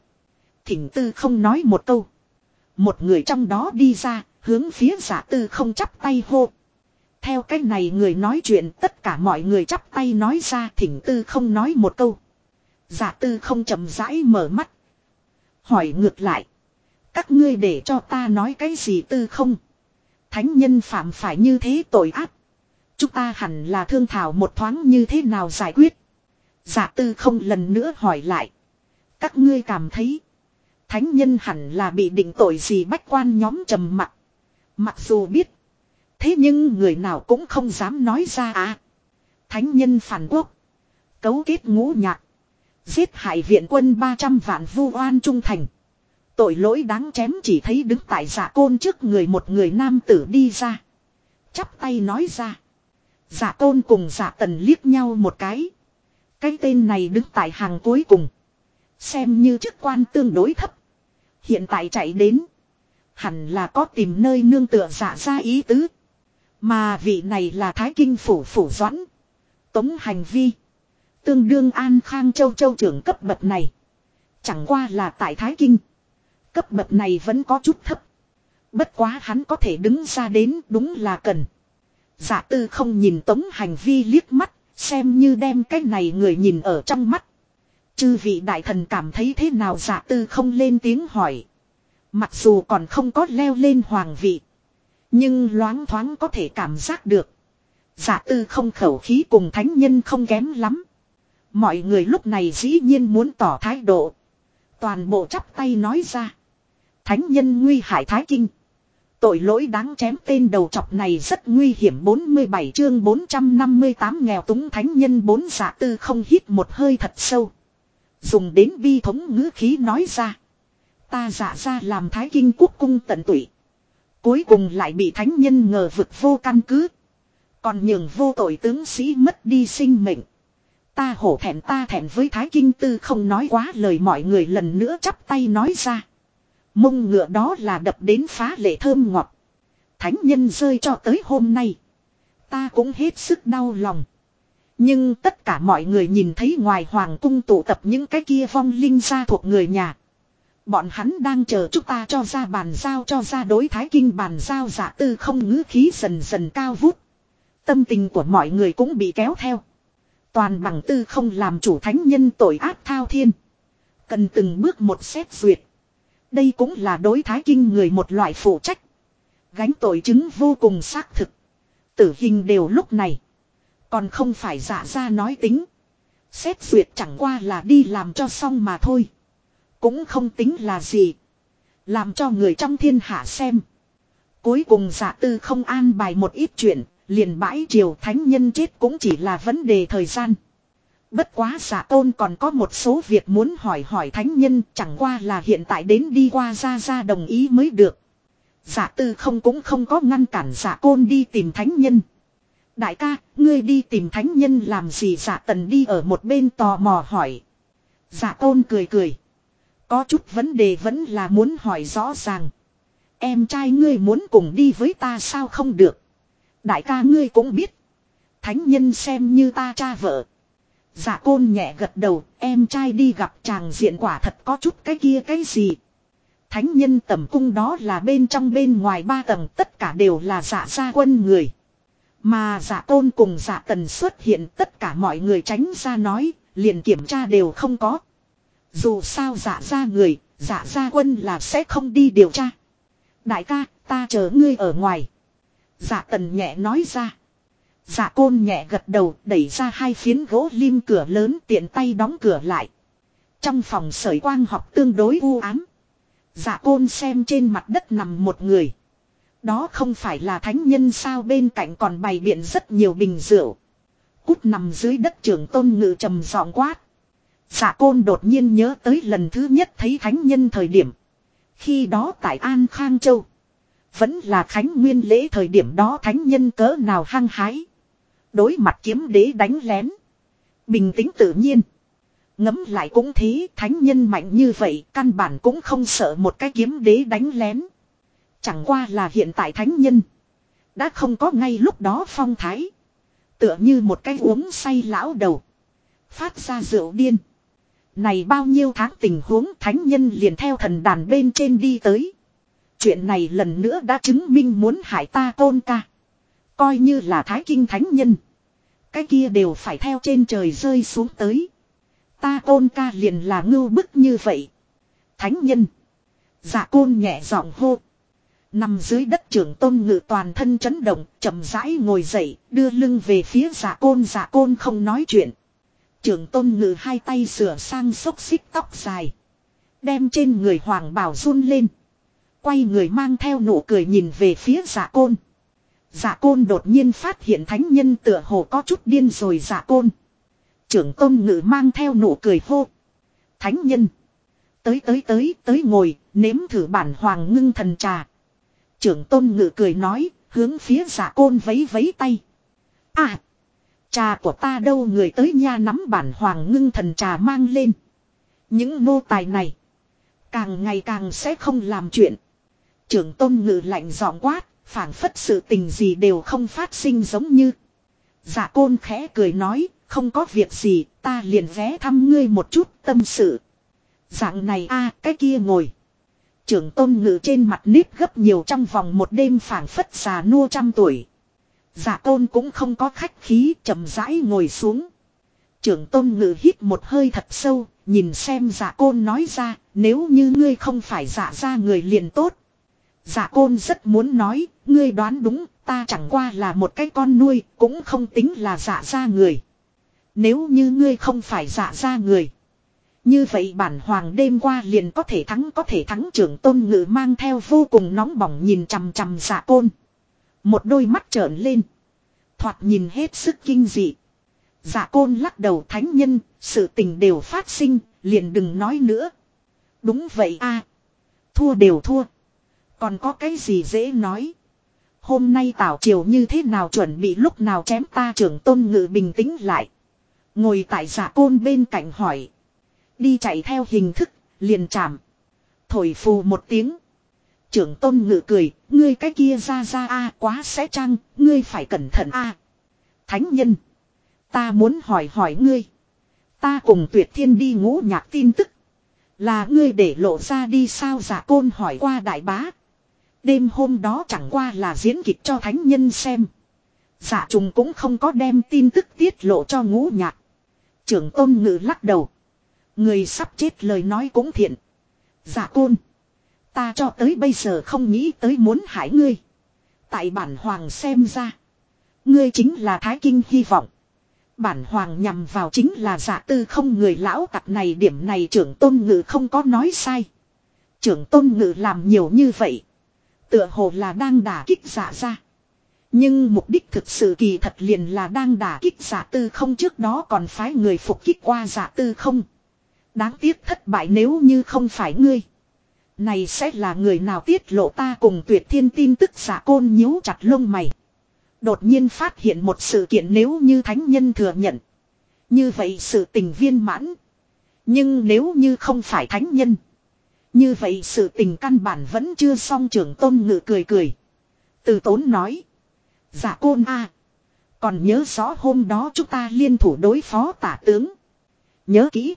Thỉnh tư không nói một câu. Một người trong đó đi ra, hướng phía giả tư không chắp tay hô. Theo cách này người nói chuyện tất cả mọi người chắp tay nói ra thỉnh tư không nói một câu. Giả tư không chậm rãi mở mắt. Hỏi ngược lại. Các ngươi để cho ta nói cái gì tư không? Thánh nhân phạm phải như thế tội ác. Chúng ta hẳn là thương thảo một thoáng như thế nào giải quyết. Giả tư không lần nữa hỏi lại. Các ngươi cảm thấy. Thánh nhân hẳn là bị định tội gì bách quan nhóm trầm mặc. Mặc dù biết. Thế nhưng người nào cũng không dám nói ra à. Thánh nhân phản quốc. Cấu kết ngũ nhạc. Giết hại viện quân 300 vạn vu oan trung thành. Tội lỗi đáng chém chỉ thấy đứng tại giả côn trước người một người nam tử đi ra. Chắp tay nói ra. Giả côn cùng giả tần liếc nhau một cái. Cái tên này đứng tại hàng cuối cùng. Xem như chức quan tương đối thấp. Hiện tại chạy đến. Hẳn là có tìm nơi nương tựa giả ra ý tứ. Mà vị này là Thái Kinh Phủ Phủ Doãn. Tống hành vi. Tương đương An Khang Châu Châu trưởng cấp bậc này. Chẳng qua là tại Thái Kinh. Cấp bậc này vẫn có chút thấp. Bất quá hắn có thể đứng ra đến đúng là cần. Giả tư không nhìn tống hành vi liếc mắt, xem như đem cái này người nhìn ở trong mắt. Chư vị đại thần cảm thấy thế nào giả tư không lên tiếng hỏi. Mặc dù còn không có leo lên hoàng vị. Nhưng loáng thoáng có thể cảm giác được. Giả tư không khẩu khí cùng thánh nhân không kém lắm. Mọi người lúc này dĩ nhiên muốn tỏ thái độ. Toàn bộ chắp tay nói ra. Thánh nhân nguy hại thái kinh. Tội lỗi đáng chém tên đầu chọc này rất nguy hiểm 47 chương 458 nghèo túng thánh nhân bốn giả tư không hít một hơi thật sâu. Dùng đến bi thống ngữ khí nói ra. Ta giả ra làm thái kinh quốc cung tận tụy. Cuối cùng lại bị thánh nhân ngờ vực vô căn cứ. Còn nhường vô tội tướng sĩ mất đi sinh mệnh. Ta hổ thẹn ta thẹn với thái kinh tư không nói quá lời mọi người lần nữa chắp tay nói ra. Mông ngựa đó là đập đến phá lệ thơm ngọt. Thánh nhân rơi cho tới hôm nay. Ta cũng hết sức đau lòng. Nhưng tất cả mọi người nhìn thấy ngoài hoàng cung tụ tập những cái kia vong linh gia thuộc người nhà. Bọn hắn đang chờ chúng ta cho ra bàn giao, cho ra đối thái kinh bàn giao giả tư không ngữ khí dần dần cao vút. Tâm tình của mọi người cũng bị kéo theo. Toàn bằng tư không làm chủ thánh nhân tội ác thao thiên. Cần từng bước một xét duyệt. Đây cũng là đối thái kinh người một loại phụ trách. Gánh tội chứng vô cùng xác thực. Tử hình đều lúc này. Còn không phải giả ra nói tính. Xét duyệt chẳng qua là đi làm cho xong mà thôi. Cũng không tính là gì. Làm cho người trong thiên hạ xem. Cuối cùng giả tư không an bài một ít chuyện. Liền bãi triều thánh nhân chết cũng chỉ là vấn đề thời gian. Bất quá giả tôn còn có một số việc muốn hỏi hỏi thánh nhân chẳng qua là hiện tại đến đi qua ra ra đồng ý mới được. Giả tư không cũng không có ngăn cản giả côn đi tìm thánh nhân. Đại ca, ngươi đi tìm thánh nhân làm gì giả tần đi ở một bên tò mò hỏi. Giả tôn cười cười. Có chút vấn đề vẫn là muốn hỏi rõ ràng. Em trai ngươi muốn cùng đi với ta sao không được. Đại ca ngươi cũng biết. Thánh nhân xem như ta cha vợ dạ côn nhẹ gật đầu, em trai đi gặp chàng diện quả thật có chút cái kia cái gì. Thánh nhân tầm cung đó là bên trong bên ngoài ba tầng tất cả đều là dạ gia quân người. Mà dạ tôn cùng dạ tần xuất hiện tất cả mọi người tránh ra nói, liền kiểm tra đều không có. Dù sao dạ gia người, dạ gia quân là sẽ không đi điều tra. Đại ca, ta chờ ngươi ở ngoài. dạ tần nhẹ nói ra dạ côn nhẹ gật đầu, đẩy ra hai phiến gỗ lim cửa lớn tiện tay đóng cửa lại. Trong phòng sởi quang học tương đối u ám. Dạ côn xem trên mặt đất nằm một người. Đó không phải là thánh nhân sao, bên cạnh còn bày biện rất nhiều bình rượu. Cút nằm dưới đất trưởng tôn ngự trầm giọng quát. Dạ côn đột nhiên nhớ tới lần thứ nhất thấy thánh nhân thời điểm. Khi đó tại An Khang Châu. Vẫn là Khánh Nguyên lễ thời điểm đó thánh nhân cỡ nào hăng hái. Đối mặt kiếm đế đánh lén. Bình tĩnh tự nhiên. Ngấm lại cũng thế, thánh nhân mạnh như vậy, căn bản cũng không sợ một cái kiếm đế đánh lén. Chẳng qua là hiện tại thánh nhân. Đã không có ngay lúc đó phong thái. Tựa như một cái uống say lão đầu. Phát ra rượu điên. Này bao nhiêu tháng tình huống thánh nhân liền theo thần đàn bên trên đi tới. Chuyện này lần nữa đã chứng minh muốn hại ta tôn ca. Coi như là thái kinh thánh nhân. Cái kia đều phải theo trên trời rơi xuống tới. Ta tôn ca liền là ngưu bức như vậy. Thánh nhân. Dạ côn nhẹ giọng hô. Nằm dưới đất trưởng tôn ngự toàn thân chấn động, chậm rãi ngồi dậy, đưa lưng về phía dạ côn dạ côn không nói chuyện. Trưởng tôn ngự hai tay sửa sang xốc xích tóc dài. Đem trên người hoàng bảo run lên. Quay người mang theo nụ cười nhìn về phía dạ côn. Dạ côn đột nhiên phát hiện thánh nhân tựa hồ có chút điên rồi dạ côn. Trưởng tôn ngự mang theo nụ cười hô. Thánh nhân. Tới tới tới tới ngồi, nếm thử bản hoàng ngưng thần trà. Trưởng tôn ngự cười nói, hướng phía dạ côn vấy vấy tay. À. Trà của ta đâu người tới nha nắm bản hoàng ngưng thần trà mang lên. Những nô tài này. Càng ngày càng sẽ không làm chuyện. Trưởng tôn ngự lạnh giọng quát phảng phất sự tình gì đều không phát sinh giống như. giả côn khẽ cười nói. Không có việc gì ta liền ghé thăm ngươi một chút tâm sự. Dạng này a cái kia ngồi. Trưởng tôn ngự trên mặt nếp gấp nhiều trong vòng một đêm phảng phất già nua trăm tuổi. giả tôn cũng không có khách khí chậm rãi ngồi xuống. Trưởng tôn ngự hít một hơi thật sâu, nhìn xem giả côn nói ra, nếu như ngươi không phải giả ra người liền tốt. Dạ côn rất muốn nói, ngươi đoán đúng, ta chẳng qua là một cái con nuôi, cũng không tính là dạ ra người. Nếu như ngươi không phải dạ ra người. Như vậy bản hoàng đêm qua liền có thể thắng có thể thắng trưởng tôn ngự mang theo vô cùng nóng bỏng nhìn chằm chằm dạ côn. Một đôi mắt trợn lên. Thoạt nhìn hết sức kinh dị. Dạ côn lắc đầu thánh nhân, sự tình đều phát sinh, liền đừng nói nữa. Đúng vậy a Thua đều thua. Còn có cái gì dễ nói. Hôm nay tảo triều như thế nào chuẩn bị lúc nào chém ta trưởng tôn ngự bình tĩnh lại. Ngồi tại giả côn bên cạnh hỏi. Đi chạy theo hình thức, liền chạm. Thổi phù một tiếng. Trưởng tôn ngự cười, ngươi cái kia ra ra a quá sẽ chăng, ngươi phải cẩn thận a. Thánh nhân. Ta muốn hỏi hỏi ngươi. Ta cùng tuyệt thiên đi ngũ nhạc tin tức. Là ngươi để lộ ra đi sao giả côn hỏi qua đại bá. Đêm hôm đó chẳng qua là diễn kịch cho thánh nhân xem. Giả trùng cũng không có đem tin tức tiết lộ cho ngũ nhạc. Trưởng tôn ngự lắc đầu. Người sắp chết lời nói cũng thiện. Giả côn. Ta cho tới bây giờ không nghĩ tới muốn hại ngươi. Tại bản hoàng xem ra. Ngươi chính là thái kinh hy vọng. Bản hoàng nhằm vào chính là giả tư không người lão tặc này, điểm này trưởng tôn ngự không có nói sai. Trưởng tôn ngự làm nhiều như vậy. Tựa hồ là đang đả kích giả ra. Nhưng mục đích thực sự kỳ thật liền là đang đả kích giả tư không trước đó còn phái người phục kích qua giả tư không. Đáng tiếc thất bại nếu như không phải ngươi. Này sẽ là người nào tiết lộ ta cùng tuyệt thiên tin tức giả côn nhíu chặt lông mày. Đột nhiên phát hiện một sự kiện nếu như thánh nhân thừa nhận. Như vậy sự tình viên mãn. Nhưng nếu như không phải thánh nhân. Như vậy sự tình căn bản vẫn chưa xong trưởng tôn ngự cười cười. Từ tốn nói. dạ côn a Còn nhớ rõ hôm đó chúng ta liên thủ đối phó tả tướng. Nhớ kỹ.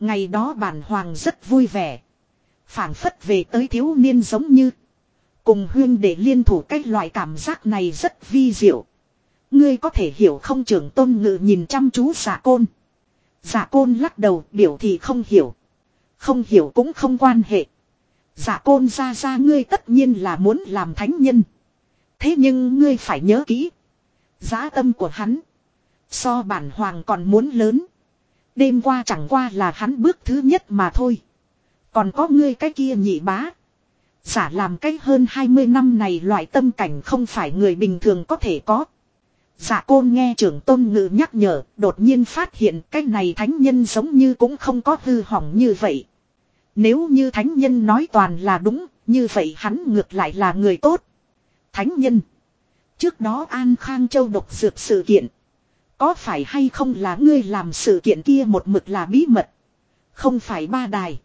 Ngày đó bản hoàng rất vui vẻ. phảng phất về tới thiếu niên giống như. Cùng huyên để liên thủ cách loại cảm giác này rất vi diệu. Ngươi có thể hiểu không trưởng tôn ngự nhìn chăm chú giả côn. Giả côn lắc đầu, biểu thì không hiểu. Không hiểu cũng không quan hệ. Giả côn ra ra ngươi tất nhiên là muốn làm thánh nhân. Thế nhưng ngươi phải nhớ kỹ. Giá tâm của hắn. So bản hoàng còn muốn lớn. Đêm qua chẳng qua là hắn bước thứ nhất mà thôi. Còn có ngươi cái kia nhị bá. Giả làm cách hơn 20 năm này loại tâm cảnh không phải người bình thường có thể có dạ côn nghe trưởng tôn ngự nhắc nhở, đột nhiên phát hiện cái này thánh nhân giống như cũng không có hư hỏng như vậy. Nếu như thánh nhân nói toàn là đúng, như vậy hắn ngược lại là người tốt. Thánh nhân. Trước đó An Khang Châu độc dược sự kiện. Có phải hay không là ngươi làm sự kiện kia một mực là bí mật. Không phải ba đài.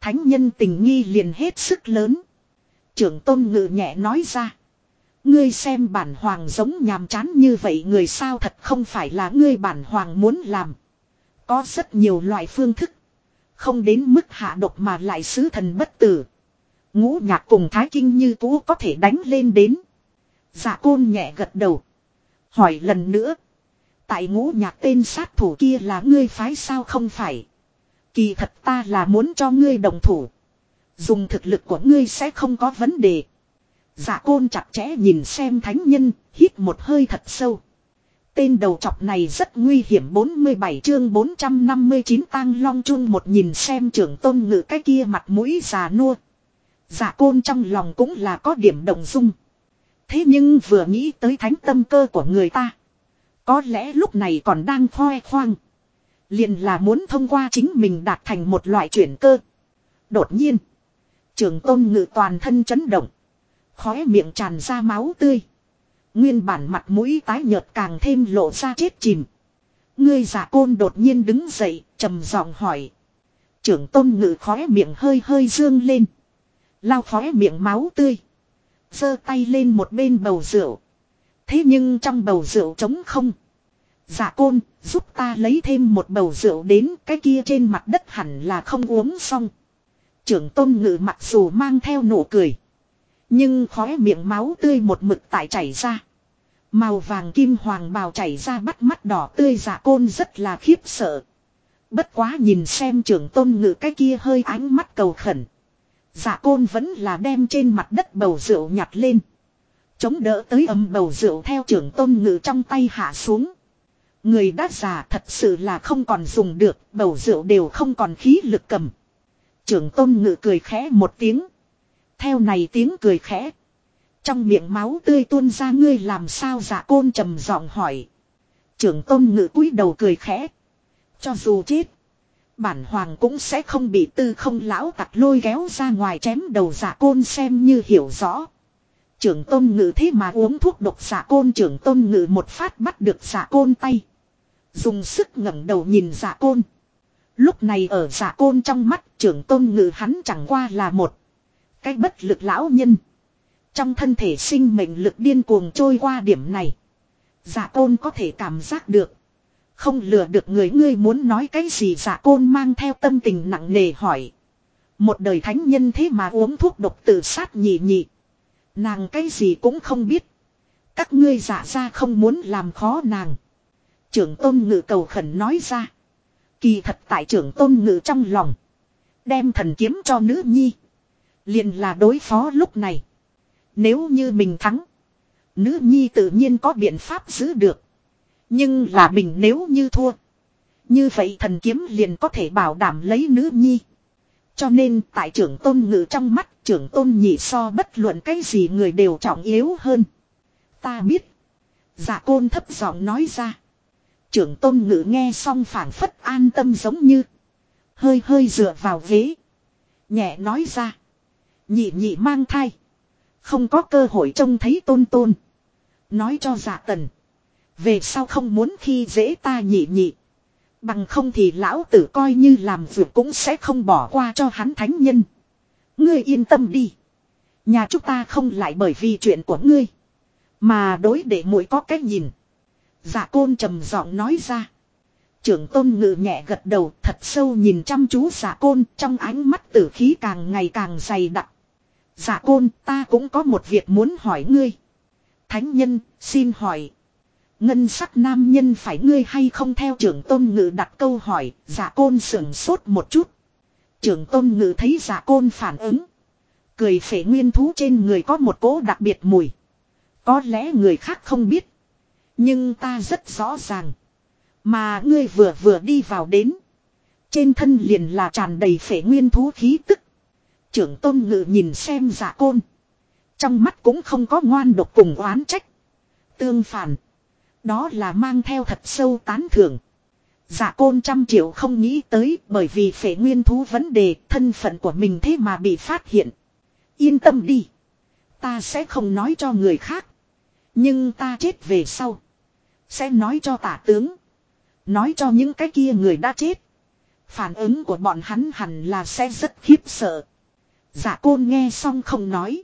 Thánh nhân tình nghi liền hết sức lớn. Trưởng tôn ngự nhẹ nói ra. Ngươi xem bản hoàng giống nhàm chán như vậy người sao thật không phải là ngươi bản hoàng muốn làm. Có rất nhiều loại phương thức. Không đến mức hạ độc mà lại sứ thần bất tử. Ngũ nhạc cùng thái kinh như cũ có thể đánh lên đến. Dạ côn nhẹ gật đầu. Hỏi lần nữa. Tại ngũ nhạc tên sát thủ kia là ngươi phái sao không phải. Kỳ thật ta là muốn cho ngươi đồng thủ. Dùng thực lực của ngươi sẽ không có vấn đề. Dạ côn chặt chẽ nhìn xem thánh nhân, hít một hơi thật sâu. Tên đầu chọc này rất nguy hiểm 47 chương 459 tang long chun một nhìn xem trưởng tôn ngự cái kia mặt mũi già nua. Dạ côn trong lòng cũng là có điểm động dung. Thế nhưng vừa nghĩ tới thánh tâm cơ của người ta. Có lẽ lúc này còn đang khoe khoang. Liền là muốn thông qua chính mình đạt thành một loại chuyển cơ. Đột nhiên. Trường tôn ngự toàn thân chấn động. Khóe miệng tràn ra máu tươi. Nguyên bản mặt mũi tái nhợt càng thêm lộ ra chết chìm. Ngươi giả côn đột nhiên đứng dậy, trầm giọng hỏi. Trưởng tôn ngự khóe miệng hơi hơi dương lên. Lao khóe miệng máu tươi. giơ tay lên một bên bầu rượu. Thế nhưng trong bầu rượu trống không. Giả côn, giúp ta lấy thêm một bầu rượu đến cái kia trên mặt đất hẳn là không uống xong. Trưởng tôn ngự mặc dù mang theo nụ cười. Nhưng khóe miệng máu tươi một mực tại chảy ra. Màu vàng kim hoàng bào chảy ra bắt mắt đỏ tươi giả côn rất là khiếp sợ. Bất quá nhìn xem trưởng tôn ngự cái kia hơi ánh mắt cầu khẩn. Giả côn vẫn là đem trên mặt đất bầu rượu nhặt lên. Chống đỡ tới ấm bầu rượu theo trưởng tôn ngự trong tay hạ xuống. Người đã già thật sự là không còn dùng được, bầu rượu đều không còn khí lực cầm. Trưởng tôn ngự cười khẽ một tiếng. Theo này tiếng cười khẽ. Trong miệng máu tươi tuôn ra ngươi làm sao giả côn trầm giọng hỏi. Trưởng tôn ngự cúi đầu cười khẽ. Cho dù chết. Bản hoàng cũng sẽ không bị tư không lão tặc lôi kéo ra ngoài chém đầu giả côn xem như hiểu rõ. Trưởng tôn ngự thế mà uống thuốc độc giả côn, trưởng tôn ngự một phát bắt được giả côn tay. Dùng sức ngẩng đầu nhìn giả côn. Lúc này ở giả côn trong mắt, trưởng tôn ngự hắn chẳng qua là một. Cái bất lực lão nhân. Trong thân thể sinh mệnh lực điên cuồng trôi qua điểm này. Giả côn có thể cảm giác được. Không lừa được người ngươi muốn nói cái gì giả côn mang theo tâm tình nặng nề hỏi. Một đời thánh nhân thế mà uống thuốc độc tự sát nhị nhị. Nàng cái gì cũng không biết. Các ngươi giả ra không muốn làm khó nàng. Trưởng tôn ngự cầu khẩn nói ra. Kỳ thật tại trưởng tôn ngự trong lòng. Đem thần kiếm cho nữ nhi liền là đối phó lúc này. Nếu như mình thắng. Nữ nhi tự nhiên có biện pháp giữ được. Nhưng là mình nếu như thua. Như vậy thần kiếm liền có thể bảo đảm lấy nữ nhi. Cho nên tại trưởng tôn ngự trong mắt, trưởng tôn nhị so bất luận cái gì người đều trọng yếu hơn. Ta biết. Dạ côn thấp giọng nói ra. Trưởng tôn ngự nghe xong phản phất an tâm giống như. Hơi hơi dựa vào ghế. Nhẹ nói ra. Nhị nhị mang thai. Không có cơ hội trông thấy tôn tôn. Nói cho dạ tần. Về sau không muốn khi dễ ta nhị nhị. Bằng không thì lão tử coi như làm việc cũng sẽ không bỏ qua cho hắn thánh nhân. Ngươi yên tâm đi. Nhà chúng ta không lại bởi vì chuyện của ngươi. Mà đối để mũi có cách nhìn. Dạ côn trầm giọng nói ra. Trưởng tôn ngự nhẹ gật đầu thật sâu nhìn chăm chú dạ côn trong ánh mắt tử khí càng ngày càng dày đặc. Dạ côn ta cũng có một việc muốn hỏi ngươi. Thánh nhân xin hỏi. Ngân sắc nam nhân phải ngươi hay không theo trưởng tôn ngự đặt câu hỏi, giả côn sửng sốt một chút. Trưởng tôn ngự thấy giả côn phản ứng. Cười phể nguyên thú trên người có một cỗ đặc biệt mùi. Có lẽ người khác không biết. Nhưng ta rất rõ ràng. Mà ngươi vừa vừa đi vào đến. Trên thân liền là tràn đầy phể nguyên thú khí tức. Trưởng tôn ngự nhìn xem giả côn. Trong mắt cũng không có ngoan độc cùng oán trách. Tương phản. Đó là mang theo thật sâu tán thưởng. Giả côn trăm triệu không nghĩ tới bởi vì phệ nguyên thú vấn đề, thân phận của mình thế mà bị phát hiện. Yên tâm đi. Ta sẽ không nói cho người khác. Nhưng ta chết về sau. Sẽ nói cho tả tướng. Nói cho những cái kia người đã chết. Phản ứng của bọn hắn hẳn là sẽ rất khiếp sợ. Giả côn nghe xong không nói.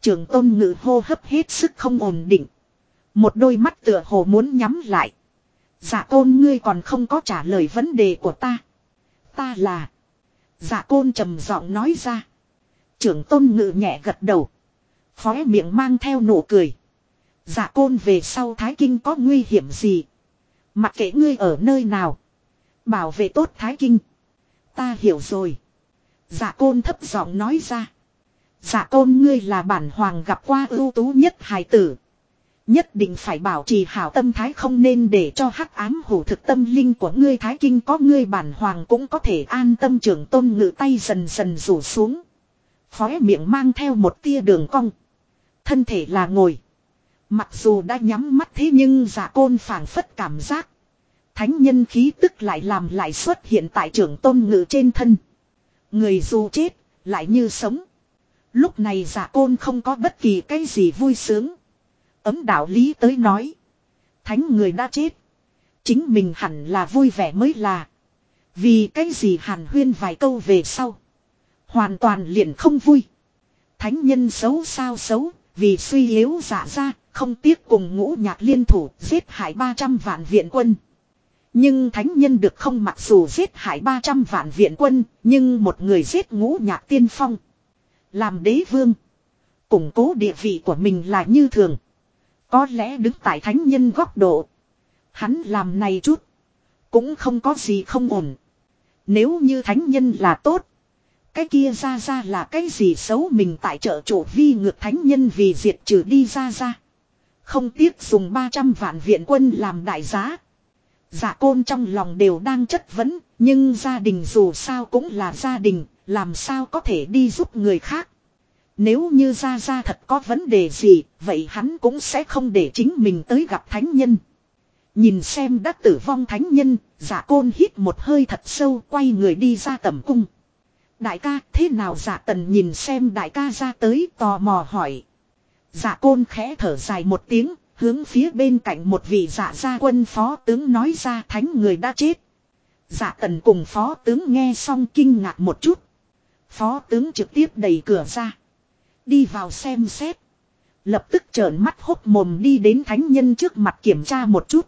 Trường tôn ngự hô hấp hết sức không ổn định. Một đôi mắt tựa hồ muốn nhắm lại. Dạ côn ngươi còn không có trả lời vấn đề của ta. Ta là. Dạ côn trầm giọng nói ra. Trưởng tôn ngự nhẹ gật đầu. Khóe miệng mang theo nụ cười. Dạ côn về sau Thái Kinh có nguy hiểm gì. Mặc kệ ngươi ở nơi nào. Bảo vệ tốt Thái Kinh. Ta hiểu rồi. Dạ côn thấp giọng nói ra. Dạ côn ngươi là bản hoàng gặp qua ưu tú nhất hài tử. Nhất định phải bảo trì hảo tâm thái không nên để cho hắc ám hủ thực tâm linh của ngươi thái kinh có ngươi bản hoàng cũng có thể an tâm trưởng tôn ngự tay dần dần rủ xuống. Khóe miệng mang theo một tia đường cong. Thân thể là ngồi. Mặc dù đã nhắm mắt thế nhưng giả côn phảng phất cảm giác. Thánh nhân khí tức lại làm lại xuất hiện tại trưởng tôn ngự trên thân. Người dù chết, lại như sống. Lúc này giả côn không có bất kỳ cái gì vui sướng. Ấm đạo lý tới nói. Thánh người đã chết. Chính mình hẳn là vui vẻ mới là. Vì cái gì hàn huyên vài câu về sau. Hoàn toàn liền không vui. Thánh nhân xấu sao xấu, vì suy yếu giả ra, không tiếc cùng ngũ nhạc liên thủ giết hại 300 vạn viện quân. Nhưng thánh nhân được không mặc dù giết hại 300 vạn viện quân, nhưng một người giết ngũ nhạc tiên phong. Làm đế vương. Củng cố địa vị của mình là như thường. Có lẽ đứng tại thánh nhân góc độ. Hắn làm này chút. Cũng không có gì không ổn. Nếu như thánh nhân là tốt. Cái kia ra ra là cái gì xấu mình tại chợ chủ vi ngược thánh nhân vì diệt trừ đi ra ra. Không tiếc dùng 300 vạn viện quân làm đại giá. Dạ côn trong lòng đều đang chất vấn, nhưng gia đình dù sao cũng là gia đình, làm sao có thể đi giúp người khác. Nếu như gia gia thật có vấn đề gì, vậy hắn cũng sẽ không để chính mình tới gặp thánh nhân. Nhìn xem đã tử vong thánh nhân, giả côn hít một hơi thật sâu quay người đi ra tầm cung. Đại ca thế nào giả tần nhìn xem đại ca ra tới tò mò hỏi. Giả côn khẽ thở dài một tiếng, hướng phía bên cạnh một vị giả gia quân phó tướng nói ra thánh người đã chết. Giả tần cùng phó tướng nghe xong kinh ngạc một chút. Phó tướng trực tiếp đẩy cửa ra. Đi vào xem xét. Lập tức trợn mắt hốc mồm đi đến thánh nhân trước mặt kiểm tra một chút.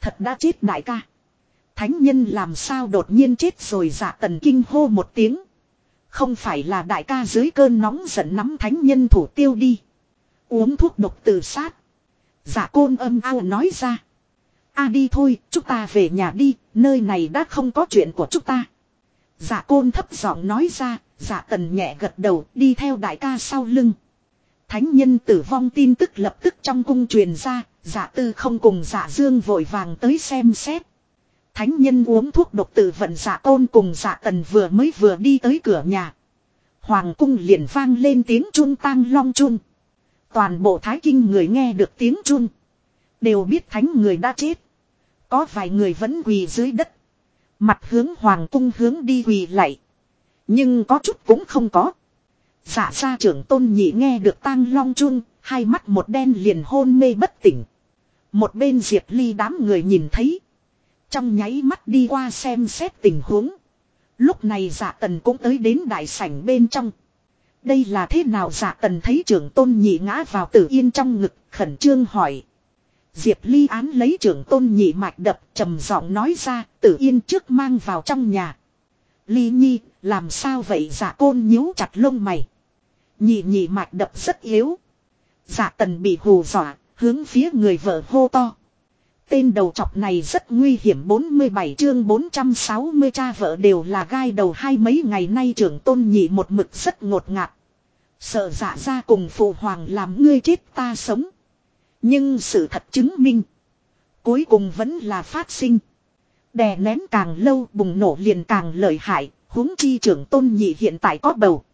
Thật đã chết đại ca. Thánh nhân làm sao đột nhiên chết rồi giả tần kinh hô một tiếng. Không phải là đại ca dưới cơn nóng giận nắm thánh nhân thủ tiêu đi. Uống thuốc độc tự sát. Giả côn âm ao nói ra. a đi thôi, chúng ta về nhà đi, nơi này đã không có chuyện của chúng ta. Giả côn thấp giọng nói ra, giả tần nhẹ gật đầu đi theo đại ca sau lưng. Thánh nhân tử vong tin tức lập tức trong cung truyền ra, giả tư không cùng giả dương vội vàng tới xem xét. Thánh nhân uống thuốc độc tử vận giả côn cùng giả tần vừa mới vừa đi tới cửa nhà. Hoàng cung liền vang lên tiếng chun tang long chun. Toàn bộ thái kinh người nghe được tiếng chun. Đều biết thánh người đã chết. Có vài người vẫn quỳ dưới đất. Mặt hướng hoàng cung hướng đi quỳ lạy. Nhưng có chút cũng không có. Dạ giả ra trưởng tôn nhị nghe được tang long chun, hai mắt một đen liền hôn mê bất tỉnh. Một bên Diệp Ly đám người nhìn thấy. Trong nháy mắt đi qua xem xét tình huống. Lúc này giả tần cũng tới đến đại sảnh bên trong. Đây là thế nào giả tần thấy trưởng tôn nhị ngã vào tử yên trong ngực, khẩn trương hỏi. Diệp Ly án lấy trưởng tôn nhị mạch đập, trầm giọng nói ra, tử yên trước mang vào trong nhà. Ly nhi, làm sao vậy giả côn nhíu chặt lông mày. Nhị nhị mạch đập rất yếu. Giả tần bị hù dọa, hướng phía người vợ hô to. Tên đầu chọc này rất nguy hiểm 47 chương 460 cha vợ đều là gai đầu hai mấy ngày nay trưởng tôn nhị một mực rất ngột ngạt. Sợ dạ ra cùng phụ hoàng làm ngươi chết ta sống. Nhưng sự thật chứng minh. Cuối cùng vẫn là phát sinh. Đè nén càng lâu, bùng nổ liền càng lợi hại. huống chi trưởng tôn nhị hiện tại có bầu.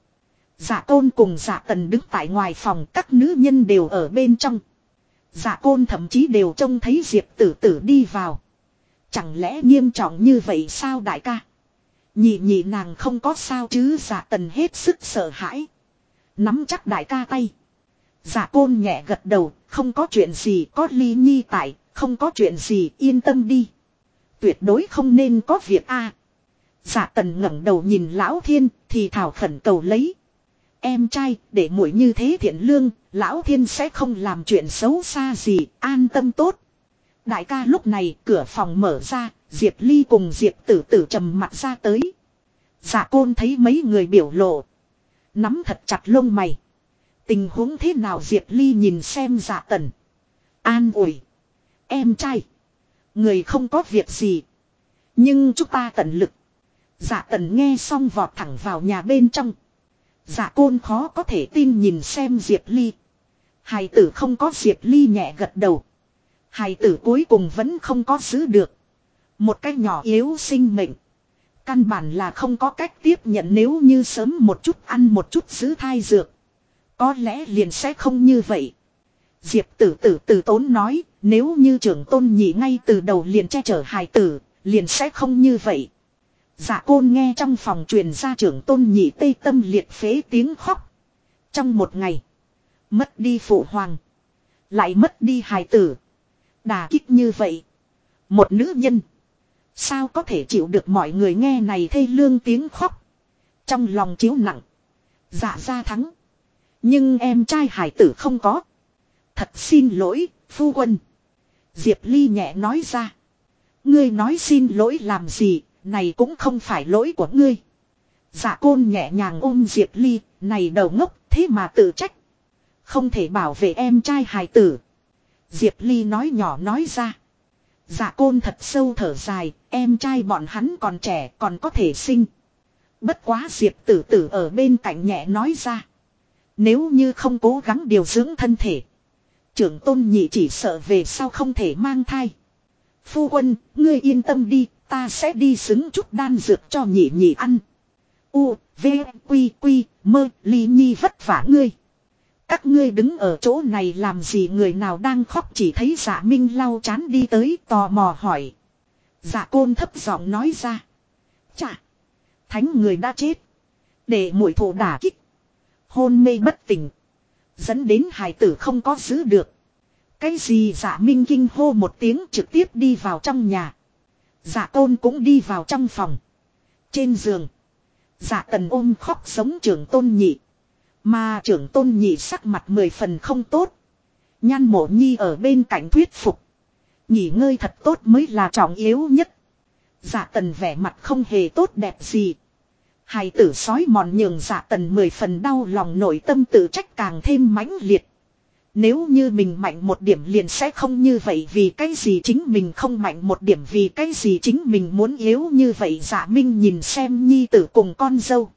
Dạ tôn cùng dạ tần đứng tại ngoài phòng, các nữ nhân đều ở bên trong. Dạ côn thậm chí đều trông thấy Diệp tử tử đi vào. Chẳng lẽ nghiêm trọng như vậy sao đại ca? Nhị nhị nàng không có sao chứ dạ tần hết sức sợ hãi. Nắm chắc đại ca tay. Dạ côn nhẹ gật đầu, không có chuyện gì có ly nhi tại, không có chuyện gì yên tâm đi. Tuyệt đối không nên có việc a. À. Dạ tần ngẩng đầu nhìn lão thiên thì thảo khẩn cầu lấy. Em trai, để muội như thế thiện lương, lão thiên sẽ không làm chuyện xấu xa gì, an tâm tốt. Đại ca lúc này cửa phòng mở ra, Diệp Ly cùng Diệp tử tử trầm mặt ra tới. Dạ côn thấy mấy người biểu lộ. Nắm thật chặt lông mày. Tình huống thế nào Diệp Ly nhìn xem dạ tần. An ủi. Em trai. Người không có việc gì. Nhưng chúng ta tận lực. Dạ tần nghe xong vọt thẳng vào nhà bên trong. Dạ côn khó có thể tin nhìn xem Diệp Ly. Hài tử không có Diệp Ly nhẹ gật đầu. Hài tử cuối cùng vẫn không có giữ được. Một cách nhỏ yếu sinh mệnh. Căn bản là không có cách tiếp nhận nếu như sớm một chút ăn một chút giữ thai dược. Có lẽ liền sẽ không như vậy. Diệp tử tử tử tốn nói, nếu như trưởng tôn nhị ngay từ đầu liền che chở hài tử, liền sẽ không như vậy. Dạ côn nghe trong phòng truyền ra trưởng tôn nhị tây tâm liệt phế tiếng khóc. Trong một ngày, mất đi phụ hoàng. Lại mất đi hài tử. Đà kích như vậy. Một nữ nhân. Sao có thể chịu được mọi người nghe này thê lương tiếng khóc. Trong lòng chiếu nặng. Dạ ra thắng. Nhưng em trai hải tử không có. Thật xin lỗi, phu quân. Diệp Ly nhẹ nói ra. Ngươi nói xin lỗi làm gì, này cũng không phải lỗi của ngươi. Dạ côn nhẹ nhàng ôm Diệp Ly, này đầu ngốc, thế mà tự trách. Không thể bảo vệ em trai hài tử. Diệp Ly nói nhỏ nói ra. Dạ côn thật sâu thở dài, em trai bọn hắn còn trẻ còn có thể sinh. Bất quá Diệp tử tử ở bên cạnh nhẹ nói ra. Nếu như không cố gắng điều dưỡng thân thể. Trưởng tôn nhị chỉ sợ về sau không thể mang thai. Phu quân, ngươi yên tâm đi, ta sẽ đi xứng chút đan dược cho nhị nhị ăn. U, V, Quy, Quy, mơ, ly nhi vất vả ngươi. Các ngươi đứng ở chỗ này làm gì người nào đang khóc chỉ thấy giả minh lau chán đi tới tò mò hỏi. Giả côn thấp giọng nói ra. Chà, thánh người đã chết. Để mũi thổ đả kích. Hôn mê bất tỉnh. Dẫn đến hài tử không có giữ được. Cái gì giả minh kinh hô một tiếng trực tiếp đi vào trong nhà. Giả tôn cũng đi vào trong phòng. Trên giường. Giả tần ôm khóc sống trưởng tôn nhị. Mà trưởng tôn nhị sắc mặt mười phần không tốt. Nhan mộ nhi ở bên cạnh thuyết phục. nhị ngơi thật tốt mới là trọng yếu nhất. Giả tần vẻ mặt không hề tốt đẹp gì. Hài tử sói mòn nhường giả tần mười phần đau lòng, nội tâm tự trách càng thêm mãnh liệt. Nếu như mình mạnh một điểm liền sẽ không như vậy vì cái gì chính mình không mạnh một điểm vì cái gì chính mình muốn yếu như vậy giả minh nhìn xem nhi tử cùng con dâu.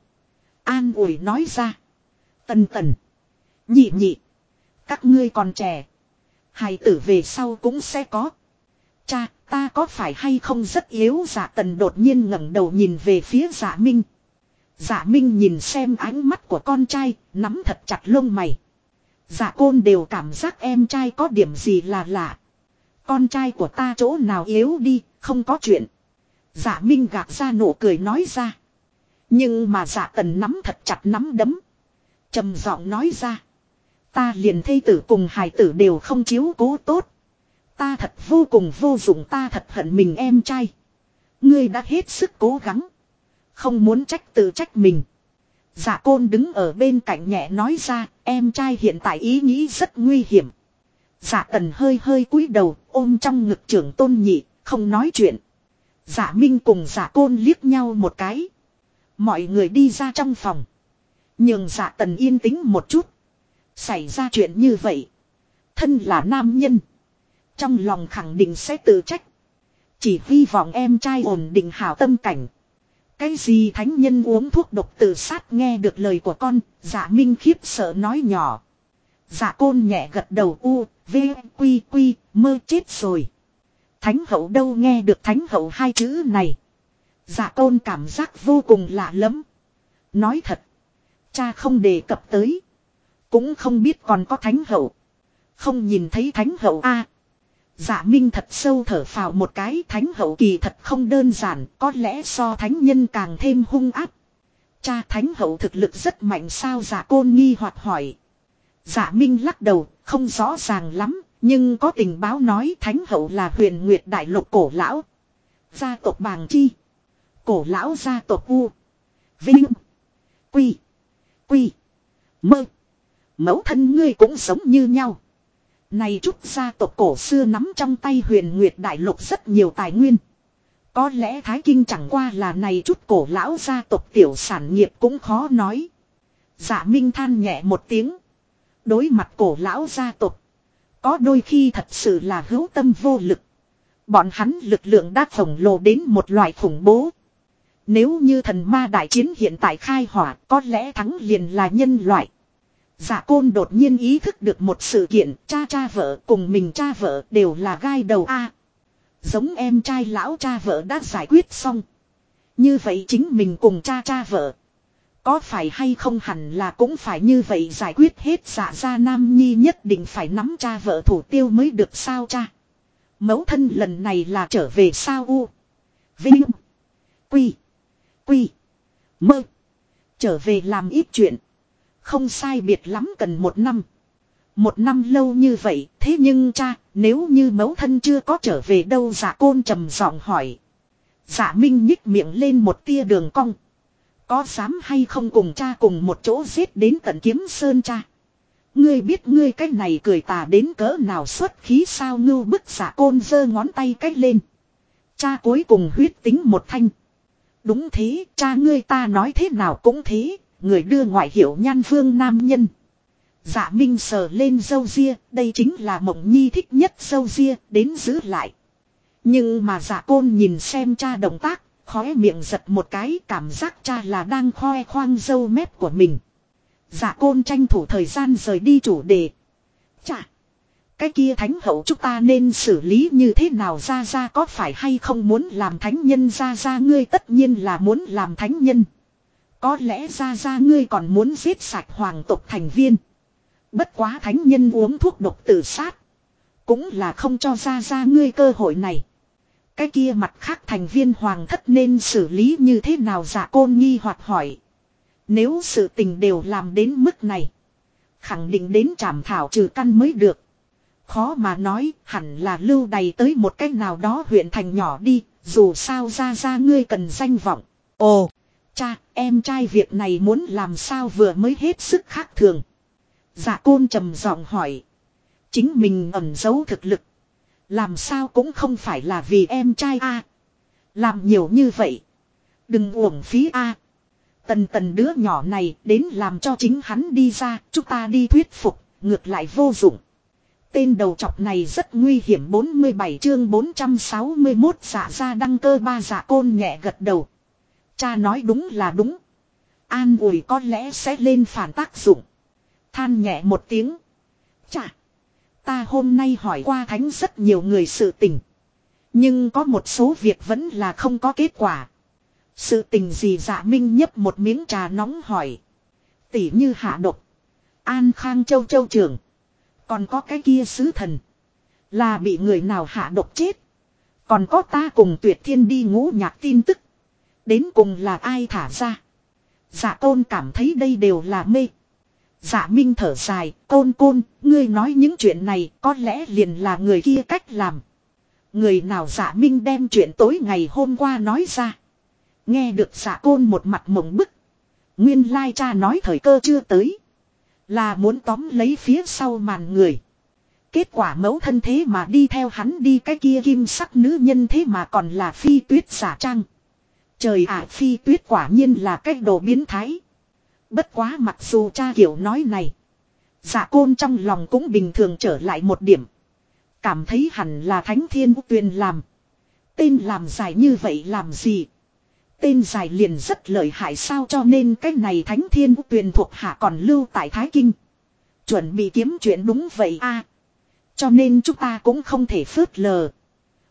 An ủi nói ra. Tần tần. Nhị nhị. Các ngươi còn trẻ. Hài tử về sau cũng sẽ có. Cha, ta có phải hay không rất yếu giả tần đột nhiên ngẩng đầu nhìn về phía giả minh. Giả minh nhìn xem ánh mắt của con trai, nắm thật chặt lông mày dạ côn đều cảm giác em trai có điểm gì là lạ. Con trai của ta chỗ nào yếu đi, không có chuyện. Dạ minh gạt ra nụ cười nói ra. Nhưng mà dạ tần nắm thật chặt nắm đấm trầm giọng nói ra. Ta liền thây tử cùng hài tử đều không chiếu cố tốt. Ta thật vô cùng vô dụng ta thật hận mình em trai. Ngươi đã hết sức cố gắng. Không muốn trách tự trách mình. Dạ côn đứng ở bên cạnh nhẹ nói ra, em trai hiện tại ý nghĩ rất nguy hiểm. Dạ tần hơi hơi cúi đầu, ôm trong ngực trưởng tôn nhị, không nói chuyện. Dạ minh cùng dạ côn liếc nhau một cái. Mọi người đi ra trong phòng. Nhưng dạ tần yên tĩnh một chút. Xảy ra chuyện như vậy. Thân là nam nhân. Trong lòng khẳng định sẽ tự trách. Chỉ hy vọng em trai ổn định hảo tâm cảnh. Cái gì thánh nhân uống thuốc độc tự sát nghe được lời của con, dạ minh khiếp sợ nói nhỏ. Dạ côn nhẹ gật đầu u, v, quy quy, mơ chết rồi. Thánh hậu đâu nghe được thánh hậu hai chữ này. Dạ côn cảm giác vô cùng lạ lắm. Nói thật. Cha không đề cập tới. Cũng không biết còn có thánh hậu. Không nhìn thấy thánh hậu a. À, Giả Minh thật sâu thở phào một cái thánh hậu kỳ thật không đơn giản, có lẽ so thánh nhân càng thêm hung áp. Cha thánh hậu thực lực rất mạnh sao giả côn nghi hoặc hỏi. Giả Minh lắc đầu, không rõ ràng lắm, nhưng có tình báo nói thánh hậu là huyền nguyệt đại lục cổ lão. Gia tộc bàng chi. Cổ lão gia tộc U. Vinh. Quy. Quy. Mơ. Mẫu thân ngươi cũng sống như nhau. Này chút gia tộc cổ xưa nắm trong tay huyền nguyệt đại lục rất nhiều tài nguyên. Có lẽ Thái Kinh chẳng qua là này chút cổ lão gia tộc tiểu sản nghiệp cũng khó nói. Giả dạ Minh than nhẹ một tiếng. Đối mặt cổ lão gia tộc. Có đôi khi thật sự là hữu tâm vô lực. Bọn hắn lực lượng đã khổng lồ đến một loại khủng bố. Nếu như thần ma đại chiến hiện tại khai hỏa, có lẽ thắng liền là nhân loại. Giả côn đột nhiên ý thức được một sự kiện, cha cha vợ cùng mình cha vợ đều là gai đầu A. giống em trai lão cha vợ đã giải quyết xong. Như vậy chính mình cùng cha cha vợ. Có phải hay không hẳn là cũng phải như vậy giải quyết hết giả ra nam nhi nhất định phải nắm cha vợ thủ tiêu mới được sao cha. Mẫu thân lần này là trở về sao u. Vinh. Quy. Quy. Mơ. Trở về làm ít chuyện. Không sai biệt lắm cần một năm. Một năm lâu như vậy, thế nhưng cha, nếu như mẫu thân chưa có trở về đâu dạ côn trầm giọng hỏi. Dạ Minh nhích miệng lên một tia đường cong. Có dám hay không cùng cha cùng một chỗ giết đến tận kiếm sơn cha. Ngươi biết ngươi cái này cười tà đến cỡ nào xuất khí sao ngưu bức giả côn giơ ngón tay cách lên. Cha cuối cùng huyết tính một thanh. Đúng thế, cha ngươi ta nói thế nào cũng thế, người đưa ngoại hiệu nhan vương nam nhân. Dạ Minh sờ lên dâu ria, đây chính là mộng nhi thích nhất dâu ria, đến giữ lại. Nhưng mà dạ côn nhìn xem cha động tác, khóe miệng giật một cái cảm giác cha là đang khoe khoang dâu mép của mình. Dạ côn tranh thủ thời gian rời đi chủ đề. Chà! Cái kia thánh hậu chúng ta nên xử lý như thế nào ra ra có phải hay không muốn làm thánh nhân ra ra ngươi tất nhiên là muốn làm thánh nhân. Có lẽ ra ra ngươi còn muốn giết sạch hoàng tộc thành viên. Bất quá thánh nhân uống thuốc độc tự sát. Cũng là không cho ra ra ngươi cơ hội này. Cái kia mặt khác thành viên hoàng thất nên xử lý như thế nào giả dạ côn nghi hoặc hỏi. Nếu sự tình đều làm đến mức này. Khẳng định đến trảm thảo trừ căn mới được. Khó mà nói hẳn là lưu đầy tới một cách nào đó huyện thành nhỏ đi. Dù sao ra ra ngươi cần danh vọng. Ồ, cha, em trai việc này muốn làm sao vừa mới hết sức khác thường. Dạ côn trầm giọng hỏi. Chính mình ẩn giấu thực lực. Làm sao cũng không phải là vì em trai a Làm nhiều như vậy. Đừng uổng phí a Tần tần đứa nhỏ này đến làm cho chính hắn đi ra, chúng ta đi thuyết phục, ngược lại vô dụng. Tên đầu chọc này rất nguy hiểm 47 chương 461 Dạ ra đăng cơ ba Dạ côn nhẹ gật đầu. Cha nói đúng là đúng. An ủi có lẽ sẽ lên phản tác dụng. Than nhẹ một tiếng. Chà. Ta hôm nay hỏi qua thánh rất nhiều người sự tình. Nhưng có một số việc vẫn là không có kết quả. Sự tình gì dạ minh nhấp một miếng trà nóng hỏi. Tỉ như hạ độc. An khang châu châu trưởng. Còn có cái kia sứ thần. Là bị người nào hạ độc chết. Còn có ta cùng tuyệt thiên đi ngũ nhạc tin tức. Đến cùng là ai thả ra. Dạ tôn cảm thấy đây đều là mê. Dạ Minh thở dài, côn côn, ngươi nói những chuyện này có lẽ liền là người kia cách làm. Người nào dạ Minh đem chuyện tối ngày hôm qua nói ra. Nghe được dạ côn một mặt mộng bức. Nguyên lai cha nói thời cơ chưa tới. Là muốn tóm lấy phía sau màn người. Kết quả mẫu thân thế mà đi theo hắn đi cái kia kim sắc nữ nhân thế mà còn là phi tuyết giả trang. Trời ạ, phi tuyết quả nhiên là cách đồ biến thái. Bất quá mặc dù cha kiểu nói này. Dạ côn trong lòng cũng bình thường trở lại một điểm. Cảm thấy hẳn là thánh thiên tuyền làm. Tên làm dài như vậy làm gì? Tên dài liền rất lợi hại sao cho nên cái này thánh thiên tuyền thuộc hạ còn lưu tại Thái Kinh. Chuẩn bị kiếm chuyện đúng vậy a Cho nên chúng ta cũng không thể phớt lờ.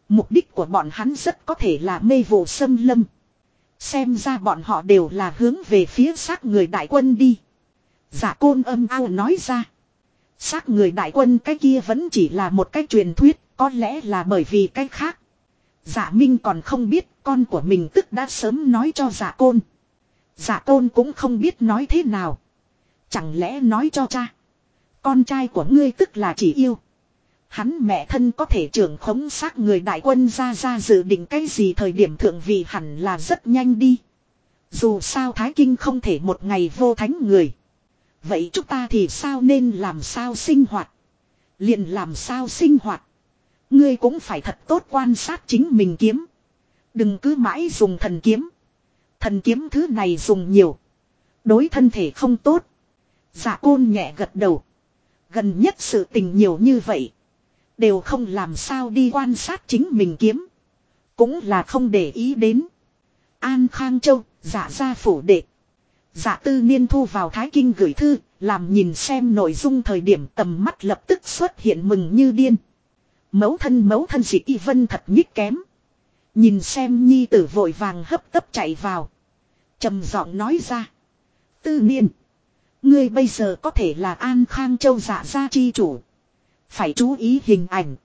Mục đích của bọn hắn rất có thể là mê vụ xâm lâm. Xem ra bọn họ đều là hướng về phía xác người đại quân đi. Giả côn âm ao nói ra. Xác người đại quân cái kia vẫn chỉ là một cái truyền thuyết, có lẽ là bởi vì cái khác. Giả Minh còn không biết con của mình tức đã sớm nói cho giả côn. Giả côn cũng không biết nói thế nào. Chẳng lẽ nói cho cha. Con trai của ngươi tức là chỉ yêu. Hắn mẹ thân có thể trưởng khống xác người đại quân ra ra dự định cái gì thời điểm thượng vị hẳn là rất nhanh đi. Dù sao Thái Kinh không thể một ngày vô thánh người. Vậy chúng ta thì sao nên làm sao sinh hoạt? liền làm sao sinh hoạt? Ngươi cũng phải thật tốt quan sát chính mình kiếm. Đừng cứ mãi dùng thần kiếm. Thần kiếm thứ này dùng nhiều. Đối thân thể không tốt. Dạ côn nhẹ gật đầu. Gần nhất sự tình nhiều như vậy. Đều không làm sao đi quan sát chính mình kiếm. Cũng là không để ý đến. An Khang Châu, giả ra phủ đệ. Giả tư niên thu vào Thái Kinh gửi thư, làm nhìn xem nội dung thời điểm tầm mắt lập tức xuất hiện mừng như điên. Mẫu thân mẫu thân dị y vân thật nhích kém. Nhìn xem nhi tử vội vàng hấp tấp chạy vào. trầm giọng nói ra. Tư niên. Ngươi bây giờ có thể là An Khang Châu giả gia chi chủ. Phải chú ý hình ảnh.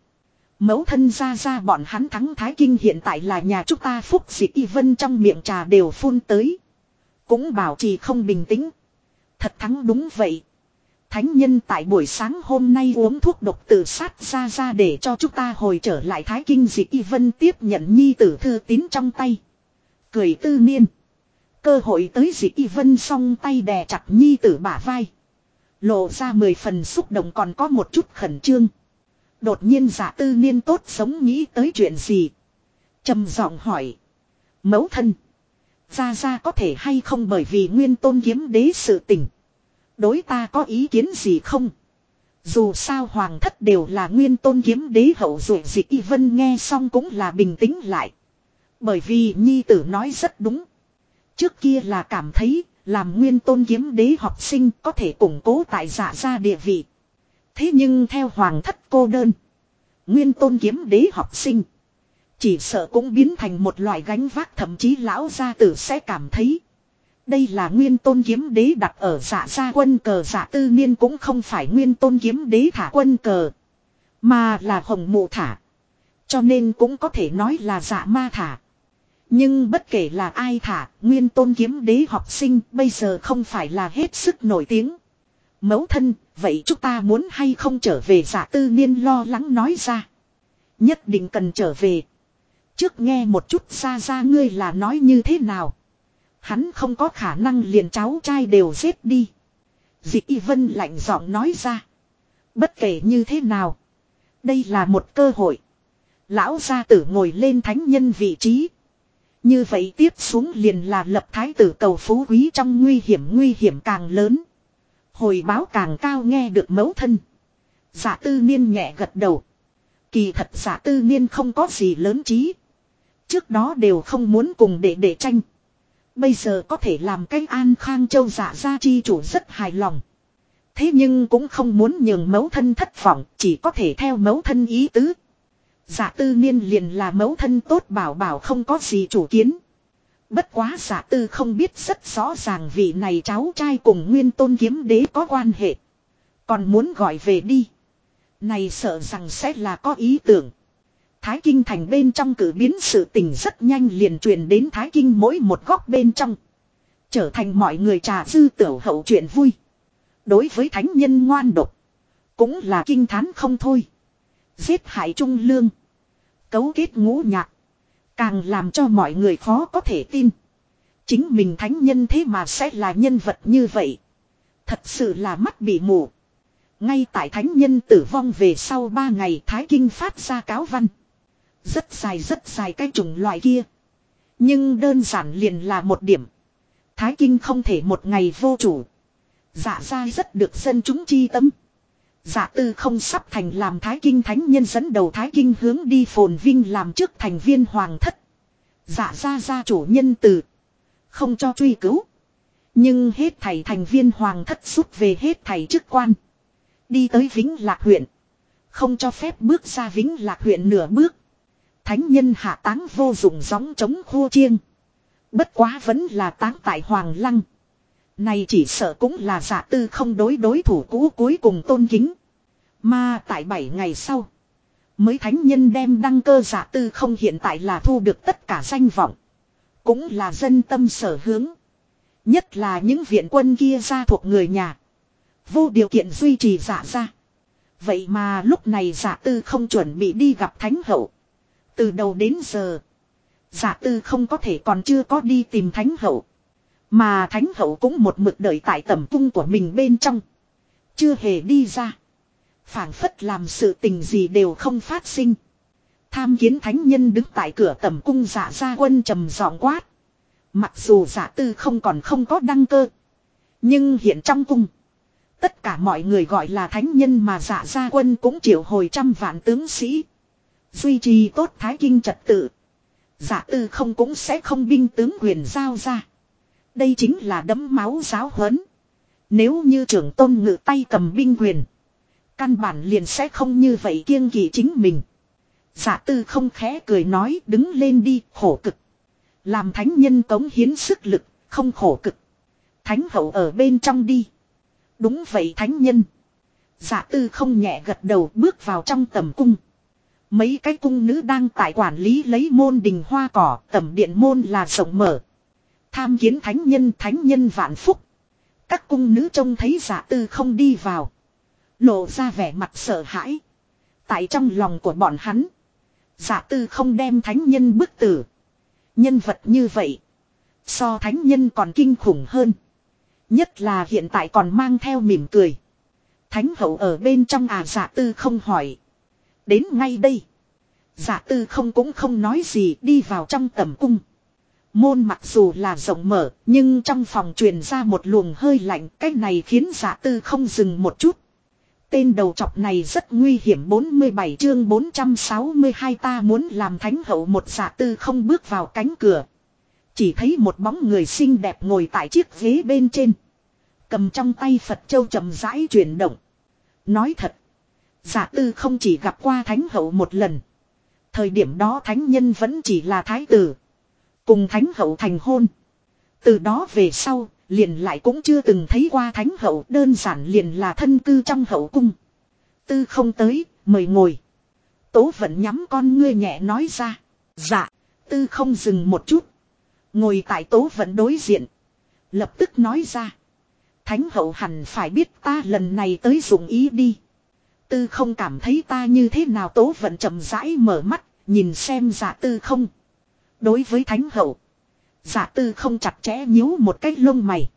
Mẫu thân ra ra bọn hắn thắng Thái Kinh hiện tại là nhà chúng ta phúc dị y vân trong miệng trà đều phun tới. Cũng bảo trì không bình tĩnh. Thật thắng đúng vậy. Thánh nhân tại buổi sáng hôm nay uống thuốc độc tự sát ra ra để cho chúng ta hồi trở lại Thái Kinh dị y vân tiếp nhận nhi tử thư tín trong tay. Cười tư niên. Cơ hội tới dị y vân song tay đè chặt nhi tử bả vai. Lộ ra mười phần xúc động còn có một chút khẩn trương. Đột nhiên giả tư niên tốt sống nghĩ tới chuyện gì. trầm giọng hỏi. Mẫu thân. Ra ra có thể hay không bởi vì nguyên tôn kiếm đế sự tình. Đối ta có ý kiến gì không? Dù sao hoàng thất đều là nguyên tôn kiếm đế hậu dụ dị y vân nghe xong cũng là bình tĩnh lại. Bởi vì nhi tử nói rất đúng. Trước kia là cảm thấy làm nguyên tôn kiếm đế học sinh có thể củng cố tại giả ra địa vị. Thế nhưng theo hoàng thất cô đơn. Nguyên tôn kiếm đế học sinh. Chỉ sợ cũng biến thành một loại gánh vác, thậm chí lão gia tử sẽ cảm thấy. Đây là nguyên tôn kiếm đế đặt ở giả gia quân cờ, giả tư niên cũng không phải nguyên tôn kiếm đế thả quân cờ. Mà là hồng mụ thả. Cho nên cũng có thể nói là giả ma thả. Nhưng bất kể là ai thả, nguyên tôn kiếm đế học sinh bây giờ không phải là hết sức nổi tiếng. Mẫu thân, vậy chúng ta muốn hay không trở về giả tư niên lo lắng nói ra. Nhất định cần trở về. Trước nghe một chút xa ra ngươi là nói như thế nào. Hắn không có khả năng liền cháu trai đều giết đi. Dị y vân lạnh giọng nói ra. Bất kể như thế nào. Đây là một cơ hội. Lão gia tử ngồi lên thánh nhân vị trí. Như vậy tiếp xuống liền là lập thái tử cầu phú quý trong nguy hiểm nguy hiểm càng lớn. Hồi báo càng cao nghe được mẫu thân. Giả tư niên nhẹ gật đầu. Kỳ thật giả tư niên không có gì lớn trí. Trước đó đều không muốn cùng để để tranh. Bây giờ có thể làm cái an khang châu giả gia chi chủ rất hài lòng. Thế nhưng cũng không muốn nhường mẫu thân thất vọng, chỉ có thể theo mẫu thân ý tứ. Giả tư niên liền là mẫu thân tốt bảo bảo không có gì chủ kiến. Bất quá giả tư không biết rất rõ ràng vị này cháu trai cùng nguyên tôn kiếm đế có quan hệ. Còn muốn gọi về đi. Này sợ rằng sẽ là có ý tưởng. Thái Kinh thành bên trong cử biến sự tình rất nhanh liền truyền đến Thái Kinh mỗi một góc bên trong. Trở thành mọi người trà dư tiểu hậu chuyện vui. Đối với thánh nhân ngoan độc. Cũng là kinh thán không thôi. Giết hại trung lương. Cấu kết ngũ nhạc. Càng làm cho mọi người khó có thể tin. Chính mình thánh nhân thế mà sẽ là nhân vật như vậy. Thật sự là mắt bị mù. Ngay tại thánh nhân tử vong về sau ba ngày Thái Kinh phát ra cáo văn. Rất dài rất dài cái chủng loại kia. Nhưng đơn giản liền là một điểm. Thái Kinh không thể một ngày vô chủ. Dạ ra rất được dân chúng chi tâm. Dạ tư không sắp thành làm Thái Kinh Thánh nhân dẫn đầu Thái Kinh hướng đi phồn vinh làm trước thành viên hoàng thất. Dạ ra gia chủ nhân từ. Không cho truy cứu. Nhưng hết thầy thành viên hoàng thất rút về hết thầy chức quan. Đi tới Vĩnh Lạc huyện. Không cho phép bước ra Vĩnh Lạc huyện nửa bước. Thánh nhân hạ táng vô dụng gióng chống khua chiêng. Bất quá vẫn là táng tại Hoàng Lăng. Này chỉ sợ cũng là giả tư không đối đối thủ cũ cuối cùng tôn kính. Mà tại 7 ngày sau. Mới thánh nhân đem đăng cơ giả tư không hiện tại là thu được tất cả danh vọng. Cũng là dân tâm sở hướng. Nhất là những viện quân kia ra thuộc người nhà. Vô điều kiện duy trì giả ra. Vậy mà lúc này giả tư không chuẩn bị đi gặp thánh hậu. Từ đầu đến giờ. Giả tư không có thể còn chưa có đi tìm thánh hậu. Mà thánh hậu cũng một mực đợi tại tầm cung của mình bên trong. Chưa hề đi ra. phảng phất làm sự tình gì đều không phát sinh. Tham kiến thánh nhân đứng tại cửa tầm cung giả ra quân trầm giọng quát. Mặc dù giả tư không còn không có đăng cơ. Nhưng hiện trong cung. Tất cả mọi người gọi là thánh nhân mà giả gia quân cũng triệu hồi trăm vạn tướng sĩ. Duy trì tốt thái kinh trật tự. Giả tư không cũng sẽ không binh tướng quyền giao ra. Đây chính là đấm máu giáo huấn. Nếu như trưởng tôn ngự tay cầm binh quyền. Căn bản liền sẽ không như vậy kiêng kỵ chính mình. Giả tư không khẽ cười nói đứng lên đi khổ cực. Làm thánh nhân cống hiến sức lực, không khổ cực. Thánh hậu ở bên trong đi. Đúng vậy thánh nhân. Giả tư không nhẹ gật đầu bước vào trong tầm cung. Mấy cái cung nữ đang tại quản lý lấy môn đình hoa cỏ, tầm điện môn là rộng mở. Tham kiến thánh nhân thánh nhân vạn phúc. Các cung nữ trông thấy giả tư không đi vào. Lộ ra vẻ mặt sợ hãi. Tại trong lòng của bọn hắn. Giả tư không đem thánh nhân bức tử. Nhân vật như vậy. So thánh nhân còn kinh khủng hơn. Nhất là hiện tại còn mang theo mỉm cười. Thánh hậu ở bên trong à giả tư không hỏi. Đến ngay đây. Giả tư không cũng không nói gì, đi vào trong tầm cung. Môn mặc dù là rộng mở, nhưng trong phòng truyền ra một luồng hơi lạnh, cái này khiến giả tư không dừng một chút. Tên đầu trọc này rất nguy hiểm 47 chương 462 ta muốn làm thánh hậu một giả tư không bước vào cánh cửa. Chỉ thấy một bóng người xinh đẹp ngồi tại chiếc ghế bên trên. Cầm trong tay Phật Châu chậm rãi chuyển động. Nói thật. Giả tư không chỉ gặp qua thánh hậu một lần. Thời điểm đó thánh nhân vẫn chỉ là thái tử. Cùng thánh hậu thành hôn. Từ đó về sau, liền lại cũng chưa từng thấy qua thánh hậu đơn giản liền là thân cư trong hậu cung. Tư không tới, mời ngồi. Tố vẫn nhắm con ngươi nhẹ nói ra. Dạ, tư không dừng một chút. Ngồi tại tố vẫn đối diện. Lập tức nói ra. Thánh hậu hẳn phải biết ta lần này tới dùng ý đi. Tư không cảm thấy ta như thế nào tố vẫn chậm rãi mở mắt, nhìn xem giả tư không. Đối với thánh hậu. Giả tư không chặt chẽ nhíu một cái lông mày.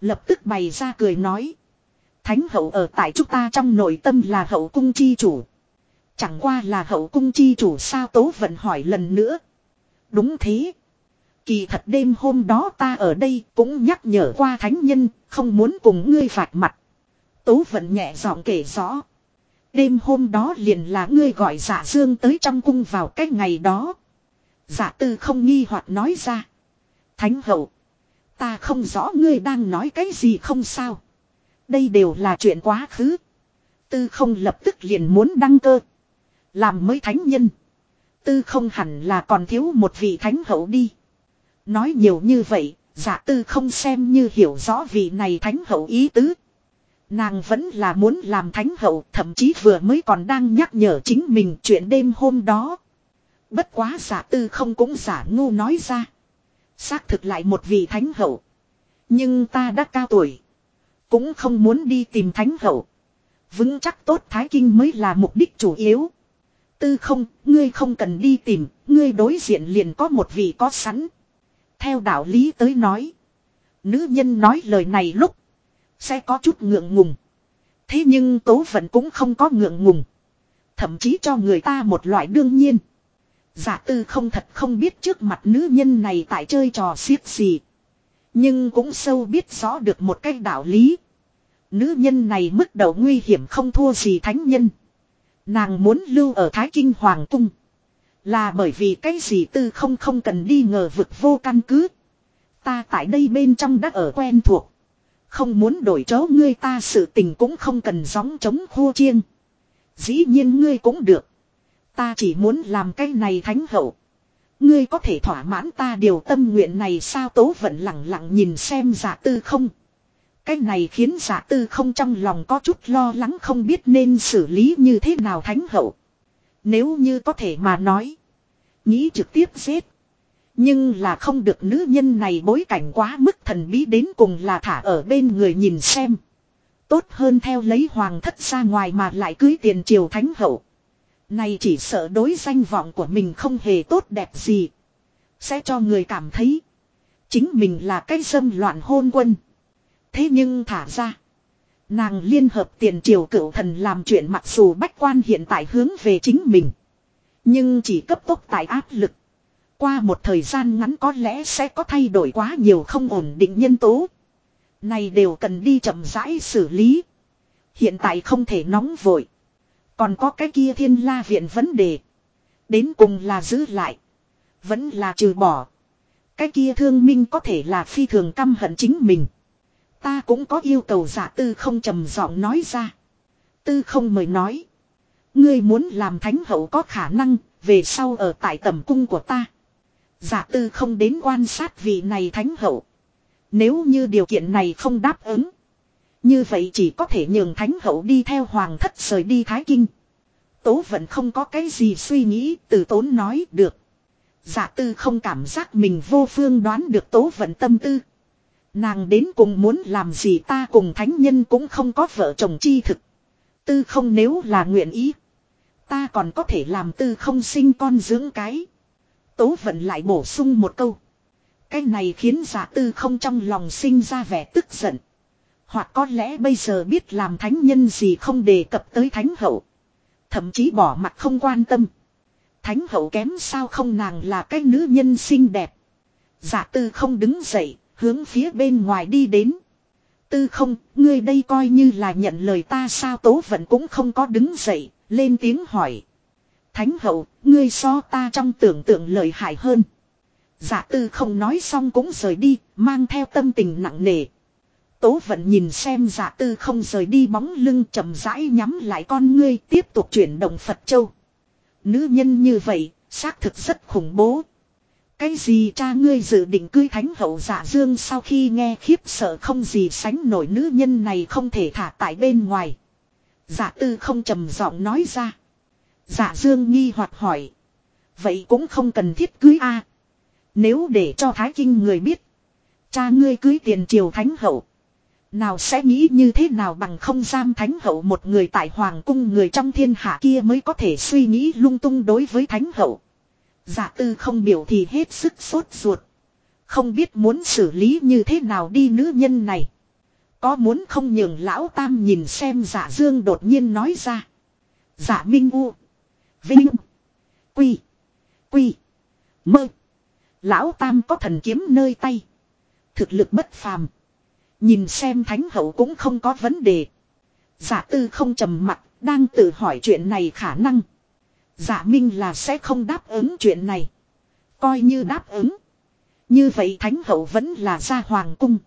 Lập tức bày ra cười nói. Thánh hậu ở tại chúng ta trong nội tâm là hậu cung chi chủ. Chẳng qua là hậu cung chi chủ sao tố vận hỏi lần nữa. Đúng thế. Kỳ thật đêm hôm đó ta ở đây cũng nhắc nhở qua thánh nhân, không muốn cùng ngươi phạt mặt. Tố vận nhẹ giọng kể rõ. Đêm hôm đó liền là ngươi gọi giả dương tới trong cung vào cái ngày đó. Giả tư không nghi hoặc nói ra. Thánh hậu. Ta không rõ ngươi đang nói cái gì không sao. Đây đều là chuyện quá khứ. Tư không lập tức liền muốn đăng cơ. Làm mới thánh nhân. Tư không hẳn là còn thiếu một vị thánh hậu đi. Nói nhiều như vậy, giả tư không xem như hiểu rõ vị này thánh hậu ý tứ. Nàng vẫn là muốn làm thánh hậu, thậm chí vừa mới còn đang nhắc nhở chính mình chuyện đêm hôm đó. Bất quá giả tư không cũng giả ngu nói ra. Xác thực lại một vị thánh hậu. Nhưng ta đã cao tuổi. Cũng không muốn đi tìm thánh hậu. Vững chắc tốt thái kinh mới là mục đích chủ yếu. Tư không, ngươi không cần đi tìm, ngươi đối diện liền có một vị có sẵn. Theo đạo lý tới nói. Nữ nhân nói lời này lúc. Sẽ có chút ngượng ngùng. Thế nhưng tố vẫn cũng không có ngượng ngùng. Thậm chí cho người ta một loại đương nhiên. Giả tư không thật không biết trước mặt nữ nhân này tại chơi trò xiếc gì. Nhưng cũng sâu biết rõ được một cái đạo lý. Nữ nhân này mức độ nguy hiểm không thua gì thánh nhân. Nàng muốn lưu ở Thái Kinh Hoàng Cung. Là bởi vì cái gì tư không không cần đi ngờ vực vô căn cứ. Ta tại đây bên trong đã ở quen thuộc. Không muốn đổi chỗ ngươi ta sự tình cũng không cần gióng chống khô chiêng. Dĩ nhiên ngươi cũng được. Ta chỉ muốn làm cái này thánh hậu. Ngươi có thể thỏa mãn ta điều tâm nguyện này sao tố vẫn lặng lặng nhìn xem giả tư không. Cái này khiến giả tư không trong lòng có chút lo lắng không biết nên xử lý như thế nào thánh hậu. Nếu như có thể mà nói. Nghĩ trực tiếp giết. Nhưng là không được nữ nhân này bối cảnh quá mức thần bí đến cùng là thả ở bên người nhìn xem. Tốt hơn theo lấy hoàng thất ra ngoài mà lại cưới tiền triều thánh hậu. Này chỉ sợ đối danh vọng của mình không hề tốt đẹp gì. Sẽ cho người cảm thấy. Chính mình là cái dâm loạn hôn quân. Thế nhưng thả ra. Nàng liên hợp tiền triều cửu thần làm chuyện mặc dù bách quan hiện tại hướng về chính mình. Nhưng chỉ cấp tốc tại áp lực. Qua một thời gian ngắn có lẽ sẽ có thay đổi quá nhiều không ổn định nhân tố. Này đều cần đi chậm rãi xử lý. Hiện tại không thể nóng vội. Còn có cái kia thiên la viện vấn đề. Đến cùng là giữ lại. Vẫn là trừ bỏ. Cái kia thương minh có thể là phi thường căm hận chính mình. Ta cũng có yêu cầu giả tư không trầm giọng nói ra. Tư không mời nói. Ngươi muốn làm thánh hậu có khả năng, về sau ở tại tầm cung của ta. Giả tư không đến quan sát vị này thánh hậu. Nếu như điều kiện này không đáp ứng. Như vậy chỉ có thể nhường thánh hậu đi theo hoàng thất rời đi Thái Kinh. Tố vẫn không có cái gì suy nghĩ, từ tốn nói được. Giả tư không cảm giác mình vô phương đoán được tố vận tâm tư. Nàng đến cùng muốn làm gì ta cùng thánh nhân cũng không có vợ chồng chi thực. Tư không nếu là nguyện ý. Ta còn có thể làm tư không sinh con dưỡng cái. Tố vận lại bổ sung một câu. Cái này khiến giả tư không trong lòng sinh ra vẻ tức giận. Hoặc có lẽ bây giờ biết làm thánh nhân gì không đề cập tới thánh hậu. Thậm chí bỏ mặt không quan tâm. Thánh hậu kém sao không nàng là cái nữ nhân xinh đẹp. Giả tư không đứng dậy, hướng phía bên ngoài đi đến. Tư không, ngươi đây coi như là nhận lời ta sao tố vẫn cũng không có đứng dậy, lên tiếng hỏi. Thánh hậu, ngươi so ta trong tưởng tượng lời hại hơn. Giả tư không nói xong cũng rời đi, mang theo tâm tình nặng nề. Tố vẫn nhìn xem giả tư không rời đi bóng lưng chậm rãi nhắm lại con ngươi tiếp tục chuyển động Phật Châu. Nữ nhân như vậy, xác thực rất khủng bố. Cái gì cha ngươi dự định cưới thánh hậu giả dương sau khi nghe khiếp sợ không gì sánh nổi nữ nhân này không thể thả tại bên ngoài. Giả tư không trầm giọng nói ra. Giả dương nghi hoặc hỏi. Vậy cũng không cần thiết cưới a Nếu để cho Thái Kinh người biết. Cha ngươi cưới tiền triều thánh hậu. Nào sẽ nghĩ như thế nào bằng không giam thánh hậu một người tại hoàng cung người trong thiên hạ kia mới có thể suy nghĩ lung tung đối với thánh hậu. giả tư không biểu thì hết sức sốt ruột. Không biết muốn xử lý như thế nào đi nữ nhân này. Có muốn không nhường lão tam nhìn xem giả dương đột nhiên nói ra. giả minh u. Vinh. Quy. Quy. Mơ. Lão tam có thần kiếm nơi tay. Thực lực bất phàm. Nhìn xem thánh hậu cũng không có vấn đề. Giả tư không trầm mặt, đang tự hỏi chuyện này khả năng. Giả minh là sẽ không đáp ứng chuyện này. Coi như đáp ứng. Như vậy thánh hậu vẫn là ra hoàng cung.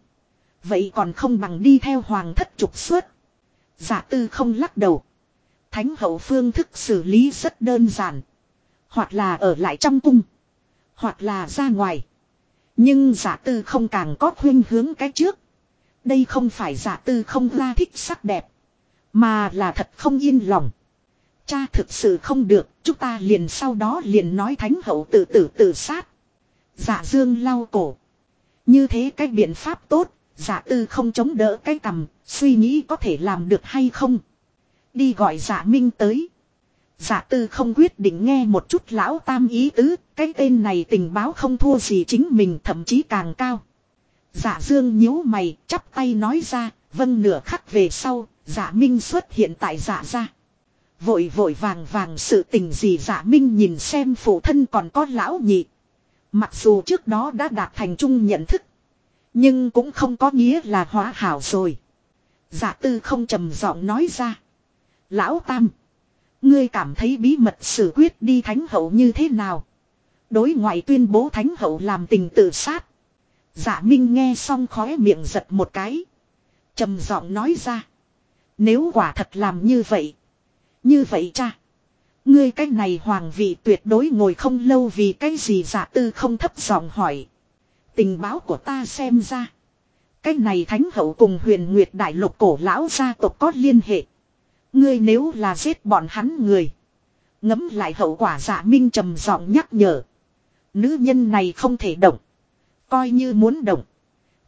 Vậy còn không bằng đi theo hoàng thất trục xuất. Giả tư không lắc đầu. Thánh hậu phương thức xử lý rất đơn giản. Hoặc là ở lại trong cung. Hoặc là ra ngoài. Nhưng giả tư không càng có khuyên hướng cái trước. Đây không phải giả tư không ra thích sắc đẹp. Mà là thật không yên lòng. Cha thực sự không được, chúng ta liền sau đó liền nói thánh hậu tự tử tự sát. Giả dương lau cổ. Như thế cái biện pháp tốt, giả tư không chống đỡ cái cầm, suy nghĩ có thể làm được hay không. Đi gọi giả minh tới. Giả tư không quyết định nghe một chút lão tam ý tứ, cái tên này tình báo không thua gì chính mình thậm chí càng cao. Giả dương nhíu mày, chắp tay nói ra, vâng nửa khắc về sau, giả minh xuất hiện tại giả ra. Vội vội vàng vàng sự tình gì giả minh nhìn xem phụ thân còn có lão nhị. Mặc dù trước đó đã đạt thành chung nhận thức. Nhưng cũng không có nghĩa là hóa hảo rồi. Giả tư không trầm giọng nói ra. Lão Tam. Ngươi cảm thấy bí mật xử quyết đi thánh hậu như thế nào? Đối ngoại tuyên bố thánh hậu làm tình tự sát. Dạ Minh nghe xong khóe miệng giật một cái. trầm giọng nói ra. Nếu quả thật làm như vậy. Như vậy cha. Ngươi cái này hoàng vị tuyệt đối ngồi không lâu vì cái gì giả tư không thấp giọng hỏi. Tình báo của ta xem ra. Cái này thánh hậu cùng huyền nguyệt đại lục cổ lão gia tộc có liên hệ. Ngươi nếu là giết bọn hắn người. Ngấm lại hậu quả giả minh trầm giọng nhắc nhở. Nữ nhân này không thể động. Coi như muốn động.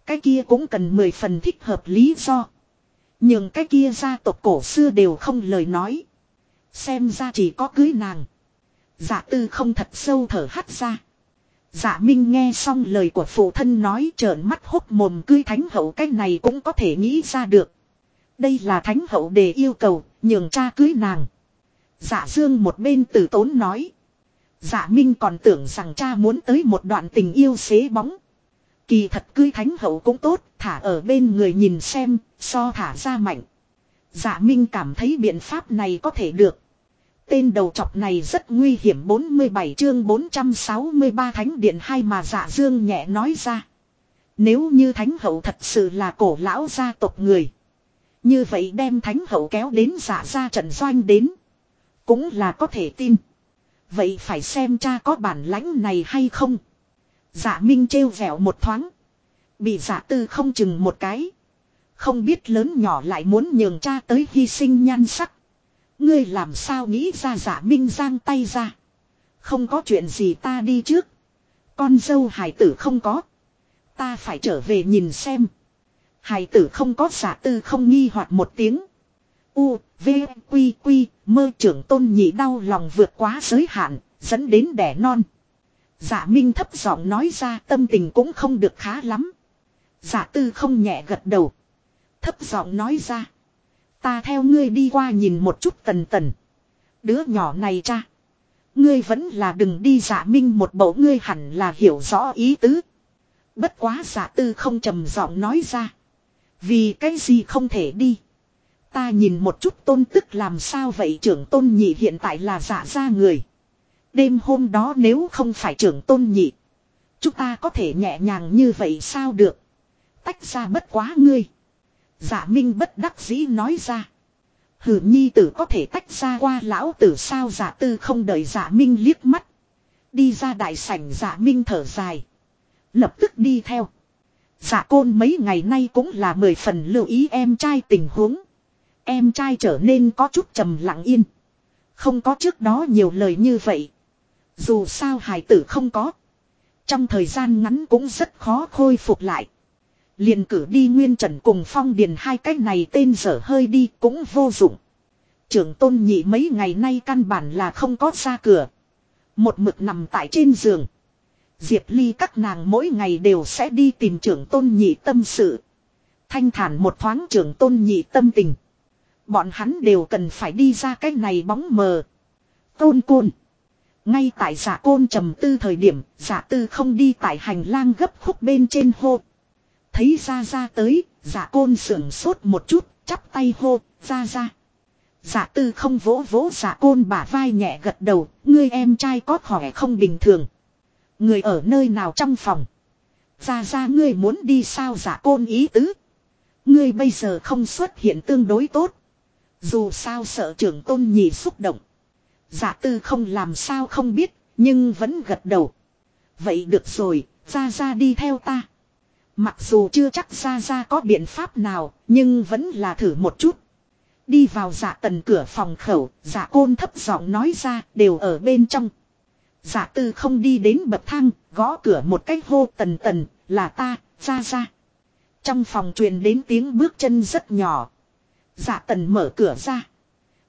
Cái kia cũng cần mười phần thích hợp lý do. Nhưng cái kia gia tộc cổ xưa đều không lời nói. Xem ra chỉ có cưới nàng. Dạ tư không thật sâu thở hắt ra. Dạ Minh nghe xong lời của phụ thân nói trợn mắt hốc mồm cưới thánh hậu cái này cũng có thể nghĩ ra được. Đây là thánh hậu để yêu cầu, nhường cha cưới nàng. Dạ Dương một bên tử tốn nói. Dạ Minh còn tưởng rằng cha muốn tới một đoạn tình yêu xế bóng. Kỳ thật cưới thánh hậu cũng tốt, thả ở bên người nhìn xem, so thả ra mạnh. Dạ Minh cảm thấy biện pháp này có thể được. Tên đầu chọc này rất nguy hiểm 47 chương 463 thánh điện hai mà dạ dương nhẹ nói ra. Nếu như thánh hậu thật sự là cổ lão gia tộc người. Như vậy đem thánh hậu kéo đến dạ ra trận doanh đến. Cũng là có thể tin. Vậy phải xem cha có bản lãnh này hay không. Dạ Minh trêu vẻo một thoáng. Bị dạ tư không chừng một cái. Không biết lớn nhỏ lại muốn nhường cha tới hy sinh nhan sắc. Ngươi làm sao nghĩ ra dạ Minh giang tay ra. Không có chuyện gì ta đi trước. Con dâu hải tử không có. Ta phải trở về nhìn xem. Hải tử không có giả tư không nghi hoặc một tiếng. U, V, Quy, Quy, mơ trưởng tôn nhị đau lòng vượt quá giới hạn, dẫn đến đẻ non. Dạ Minh thấp giọng nói ra tâm tình cũng không được khá lắm. Dạ tư không nhẹ gật đầu. Thấp giọng nói ra. Ta theo ngươi đi qua nhìn một chút tần tần. Đứa nhỏ này cha. Ngươi vẫn là đừng đi giả minh một bộ ngươi hẳn là hiểu rõ ý tứ. Bất quá giả tư không trầm giọng nói ra. Vì cái gì không thể đi. Ta nhìn một chút tôn tức làm sao vậy trưởng tôn nhị hiện tại là giả ra người. Đêm hôm đó nếu không phải trưởng tôn nhị. Chúng ta có thể nhẹ nhàng như vậy sao được. Tách ra bất quá ngươi. Giả minh bất đắc dĩ nói ra. Hử nhi tử có thể tách ra qua lão tử sao giả tư không đợi giả minh liếc mắt. Đi ra đại sảnh, giả minh thở dài. Lập tức đi theo. Giả côn mấy ngày nay cũng là mười phần lưu ý em trai tình huống. Em trai trở nên có chút trầm lặng yên. Không có trước đó nhiều lời như vậy. Dù sao hài tử không có. Trong thời gian ngắn cũng rất khó khôi phục lại. Liền cử đi nguyên trần cùng phong điền hai cái này tên dở hơi đi cũng vô dụng. Trưởng tôn nhị mấy ngày nay căn bản là không có ra cửa. Một mực nằm tại trên giường. Diệp Ly các nàng mỗi ngày đều sẽ đi tìm trưởng tôn nhị tâm sự. Thanh thản một thoáng trưởng tôn nhị tâm tình. Bọn hắn đều cần phải đi ra cái này bóng mờ. Tôn côn. Ngay tại giả côn trầm tư thời điểm, giả tư không đi tại hành lang gấp khúc bên trên hô. Thấy ra ra tới, giả côn sưởng sốt một chút, chắp tay hô, ra ra. Giả tư không vỗ vỗ giả côn bả vai nhẹ gật đầu, ngươi em trai có khỏe không bình thường. Người ở nơi nào trong phòng. Ra ra ngươi muốn đi sao giả côn ý tứ. Ngươi bây giờ không xuất hiện tương đối tốt. Dù sao sợ trưởng tôn nhị xúc động. Giả tư không làm sao không biết, nhưng vẫn gật đầu. Vậy được rồi, ra ra đi theo ta. Mặc dù chưa chắc ra ra có biện pháp nào, nhưng vẫn là thử một chút. Đi vào dạ tần cửa phòng khẩu, dạ côn thấp giọng nói ra, đều ở bên trong. Dạ tư không đi đến bậc thang, gõ cửa một cách hô tần tần, là ta, ra ra. Trong phòng truyền đến tiếng bước chân rất nhỏ. Dạ tần mở cửa ra.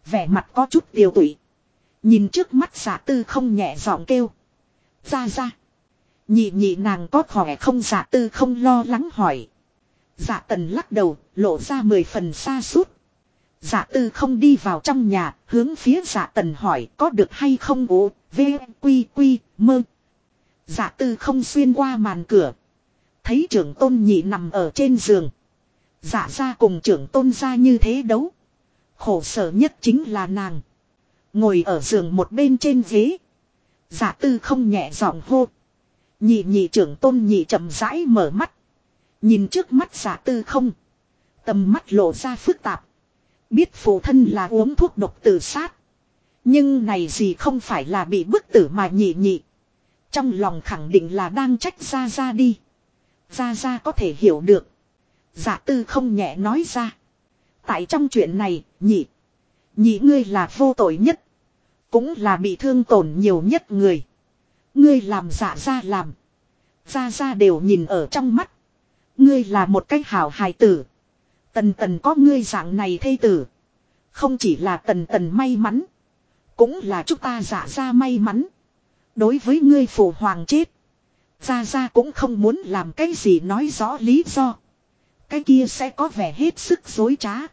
Vẻ mặt có chút tiêu tụy. Nhìn trước mắt giả tư không nhẹ giọng kêu. Ra ra. Nhị nhị nàng có khỏe không giả tư không lo lắng hỏi. Giả tần lắc đầu, lộ ra mười phần xa suốt. Giả tư không đi vào trong nhà, hướng phía giả tần hỏi có được hay không ố, v, quy, quy, mơ. Giả tư không xuyên qua màn cửa. Thấy trưởng tôn nhị nằm ở trên giường. Giả ra cùng trưởng tôn ra như thế đấu. Khổ sở nhất chính là nàng. Ngồi ở giường một bên trên ghế. giả tư không nhẹ giọng hô. Nhị nhị trưởng tôn nhị chậm rãi mở mắt. Nhìn trước mắt giả tư không. Tầm mắt lộ ra phức tạp. Biết phụ thân là uống thuốc độc tự sát. Nhưng này gì không phải là bị bức tử mà nhị nhị. Trong lòng khẳng định là đang trách ra ra đi. Ra ra có thể hiểu được. Giả tư không nhẹ nói ra. Tại trong chuyện này, nhị. Nhị ngươi là vô tội nhất. Cũng là bị thương tổn nhiều nhất người. Ngươi làm giả ra làm. Ra ra đều nhìn ở trong mắt. Ngươi là một cái hảo hài tử. Tần tần có ngươi dạng này thây tử. Không chỉ là tần tần may mắn. Cũng là chúng ta giả ra may mắn. Đối với ngươi phụ hoàng chết. Ra ra cũng không muốn làm cái gì nói rõ lý do. Cái kia sẽ có vẻ hết sức dối trá.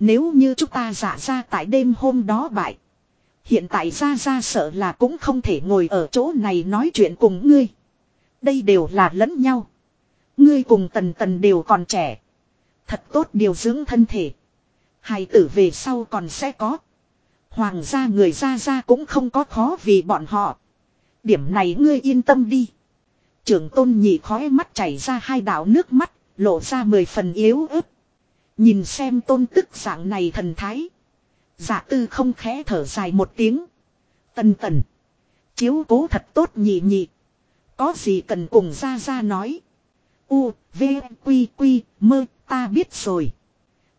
Nếu như chúng ta giả ra tại đêm hôm đó bại. Hiện tại ra ra sợ là cũng không thể ngồi ở chỗ này nói chuyện cùng ngươi. Đây đều là lẫn nhau. Ngươi cùng tần tần đều còn trẻ. Thật tốt điều dưỡng thân thể. Hài tử về sau còn sẽ có. Hoàng gia người ra ra cũng không có khó vì bọn họ. Điểm này ngươi yên tâm đi. Trưởng tôn nhị khói mắt chảy ra hai đạo nước mắt, lộ ra mười phần yếu ớt. Nhìn xem tôn tức dạng này thần thái. Dạ tư không khẽ thở dài một tiếng. Tần tần. Chiếu cố thật tốt nhị nhị. Có gì cần cùng ra ra nói. U, V, Quy, Quy, mơ, ta biết rồi.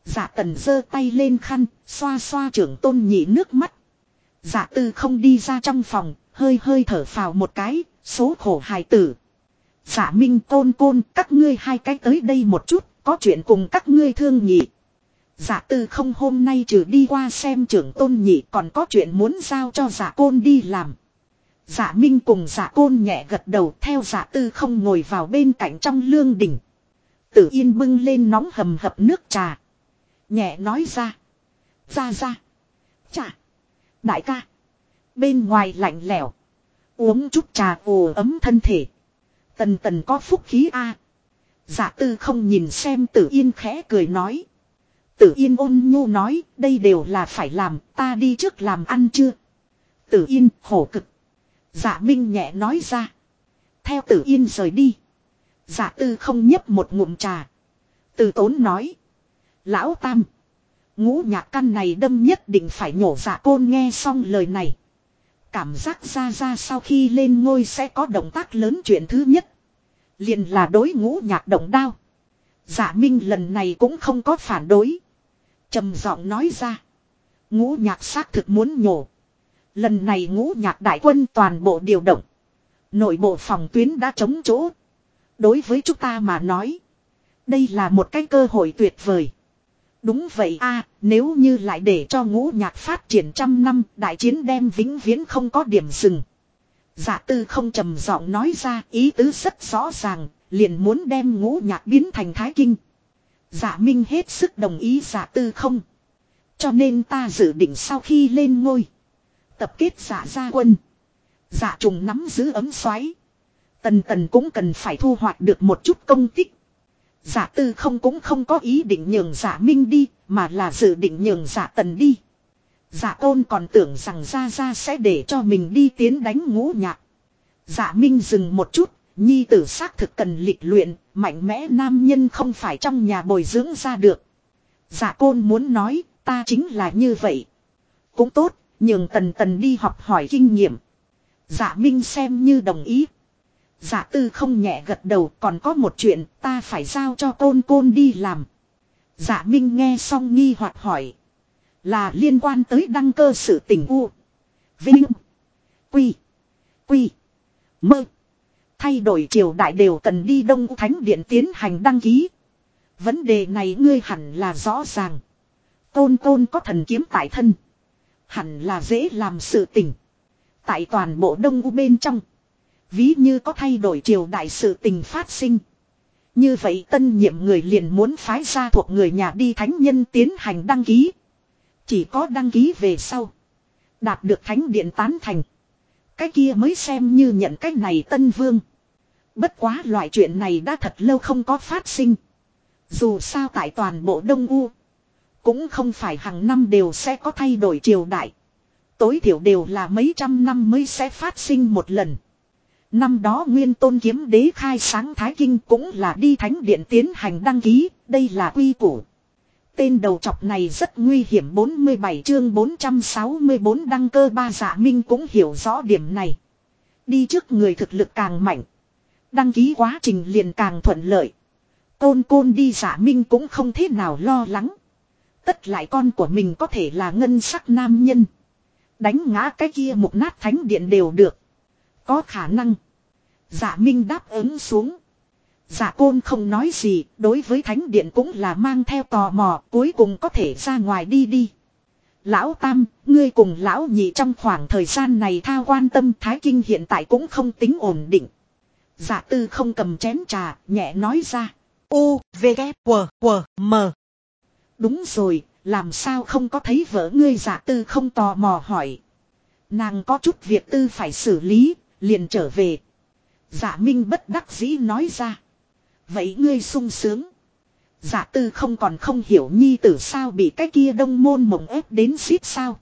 Dạ tần giơ tay lên khăn, xoa xoa trưởng tôn nhị nước mắt. Dạ tư không đi ra trong phòng, hơi hơi thở phào một cái, số khổ hài tử. Giả minh tôn côn, các ngươi hai cái tới đây một chút, có chuyện cùng các ngươi thương nhị. Giả tư không hôm nay trừ đi qua xem trưởng tôn nhị, còn có chuyện muốn giao cho giả côn đi làm. Giả minh cùng giả côn nhẹ gật đầu theo giả tư không ngồi vào bên cạnh trong lương đỉnh. Tử yên bưng lên nóng hầm hập nước trà. Nhẹ nói ra. Ra ra. Chà. Đại ca. Bên ngoài lạnh lẽo. Uống chút trà ồ ấm thân thể. Tần tần có phúc khí a. Giả tư không nhìn xem tử yên khẽ cười nói. Tử yên ôn nhu nói, đây đều là phải làm, ta đi trước làm ăn chưa. Tử yên khổ cực. Giả minh nhẹ nói ra. Theo tử yên rời đi. Giả tư không nhấp một ngụm trà. Từ tốn nói. Lão Tam. Ngũ nhạc căn này đâm nhất định phải nhổ giả côn nghe xong lời này. Cảm giác ra ra sau khi lên ngôi sẽ có động tác lớn chuyện thứ nhất. Liền là đối ngũ nhạc động đao. Giả minh lần này cũng không có phản đối. trầm giọng nói ra. Ngũ nhạc xác thực muốn nhổ. Lần này ngũ nhạc đại quân toàn bộ điều động. Nội bộ phòng tuyến đã chống chỗ. Đối với chúng ta mà nói. Đây là một cái cơ hội tuyệt vời. Đúng vậy a nếu như lại để cho ngũ nhạc phát triển trăm năm, đại chiến đem vĩnh viễn không có điểm dừng. Dạ tư không trầm giọng nói ra ý tứ rất rõ ràng, liền muốn đem ngũ nhạc biến thành thái kinh. Dạ minh hết sức đồng ý Dạ tư không. Cho nên ta dự định sau khi lên ngôi. Tập kết Dạ gia quân. Dạ trùng nắm giữ ấm xoáy. Tần tần cũng cần phải thu hoạch được một chút công tích. Giả tư không cũng không có ý định nhường giả minh đi, mà là dự định nhường giả tần đi dạ tôn còn tưởng rằng ra ra sẽ để cho mình đi tiến đánh ngũ nhạc. dạ minh dừng một chút, nhi tử xác thực cần lịch luyện, mạnh mẽ nam nhân không phải trong nhà bồi dưỡng ra được. dạ côn muốn nói, ta chính là như vậy. Cũng tốt, nhường tần tần đi học hỏi kinh nghiệm. dạ minh xem như đồng ý. dạ tư không nhẹ gật đầu còn có một chuyện ta phải giao cho côn côn đi làm. dạ minh nghe xong nghi hoặc hỏi. Là liên quan tới đăng cơ sự tình u. Vinh. Quy. Quy. Mơ. Thay đổi triều đại đều cần đi Đông Thánh Điện tiến hành đăng ký. Vấn đề này ngươi hẳn là rõ ràng. tôn tôn có thần kiếm tại thân. Hẳn là dễ làm sự tình. Tại toàn bộ Đông U bên trong. Ví như có thay đổi triều đại sự tình phát sinh. Như vậy tân nhiệm người liền muốn phái ra thuộc người nhà đi thánh nhân tiến hành đăng ký. Chỉ có đăng ký về sau. Đạt được thánh điện tán thành. Cái kia mới xem như nhận cái này tân vương. Bất quá loại chuyện này đã thật lâu không có phát sinh. Dù sao tại toàn bộ Đông U. Cũng không phải hàng năm đều sẽ có thay đổi triều đại. Tối thiểu đều là mấy trăm năm mới sẽ phát sinh một lần. Năm đó nguyên tôn kiếm đế khai sáng Thái Kinh cũng là đi thánh điện tiến hành đăng ký, đây là quy củ. Tên đầu chọc này rất nguy hiểm 47 chương 464 đăng cơ ba giả minh cũng hiểu rõ điểm này. Đi trước người thực lực càng mạnh. Đăng ký quá trình liền càng thuận lợi. Côn côn đi giả minh cũng không thế nào lo lắng. Tất lại con của mình có thể là ngân sắc nam nhân. Đánh ngã cái kia một nát thánh điện đều được. Có khả năng. Giả Minh đáp ứng xuống. Giả côn không nói gì, đối với thánh điện cũng là mang theo tò mò, cuối cùng có thể ra ngoài đi đi. Lão Tam, ngươi cùng lão nhị trong khoảng thời gian này tha quan tâm Thái Kinh hiện tại cũng không tính ổn định. Giả tư không cầm chén trà, nhẹ nói ra. U, V, K, W, W, M. Đúng rồi, làm sao không có thấy vợ ngươi giả tư không tò mò hỏi. Nàng có chút việc tư phải xử lý, liền trở về. Giả minh bất đắc dĩ nói ra. Vậy ngươi sung sướng. Giả tư không còn không hiểu nhi tử sao bị cái kia đông môn mộng ép đến xít sao.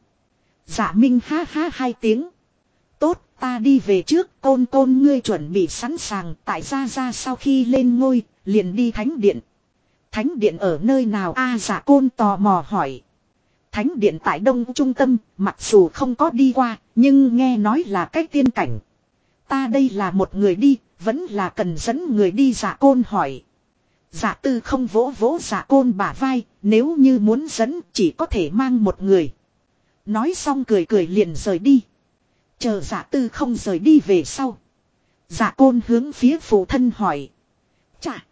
Giả minh ha ha hai tiếng. Tốt ta đi về trước côn côn ngươi chuẩn bị sẵn sàng tại ra ra sau khi lên ngôi liền đi thánh điện. Thánh điện ở nơi nào a giả côn tò mò hỏi. Thánh điện tại đông trung tâm mặc dù không có đi qua nhưng nghe nói là cách tiên cảnh. Ta đây là một người đi, vẫn là cần dẫn người đi giả côn hỏi. Giả tư không vỗ vỗ giả côn bả vai, nếu như muốn dẫn chỉ có thể mang một người. Nói xong cười cười liền rời đi. Chờ giả tư không rời đi về sau. Giả côn hướng phía phụ thân hỏi. Chà!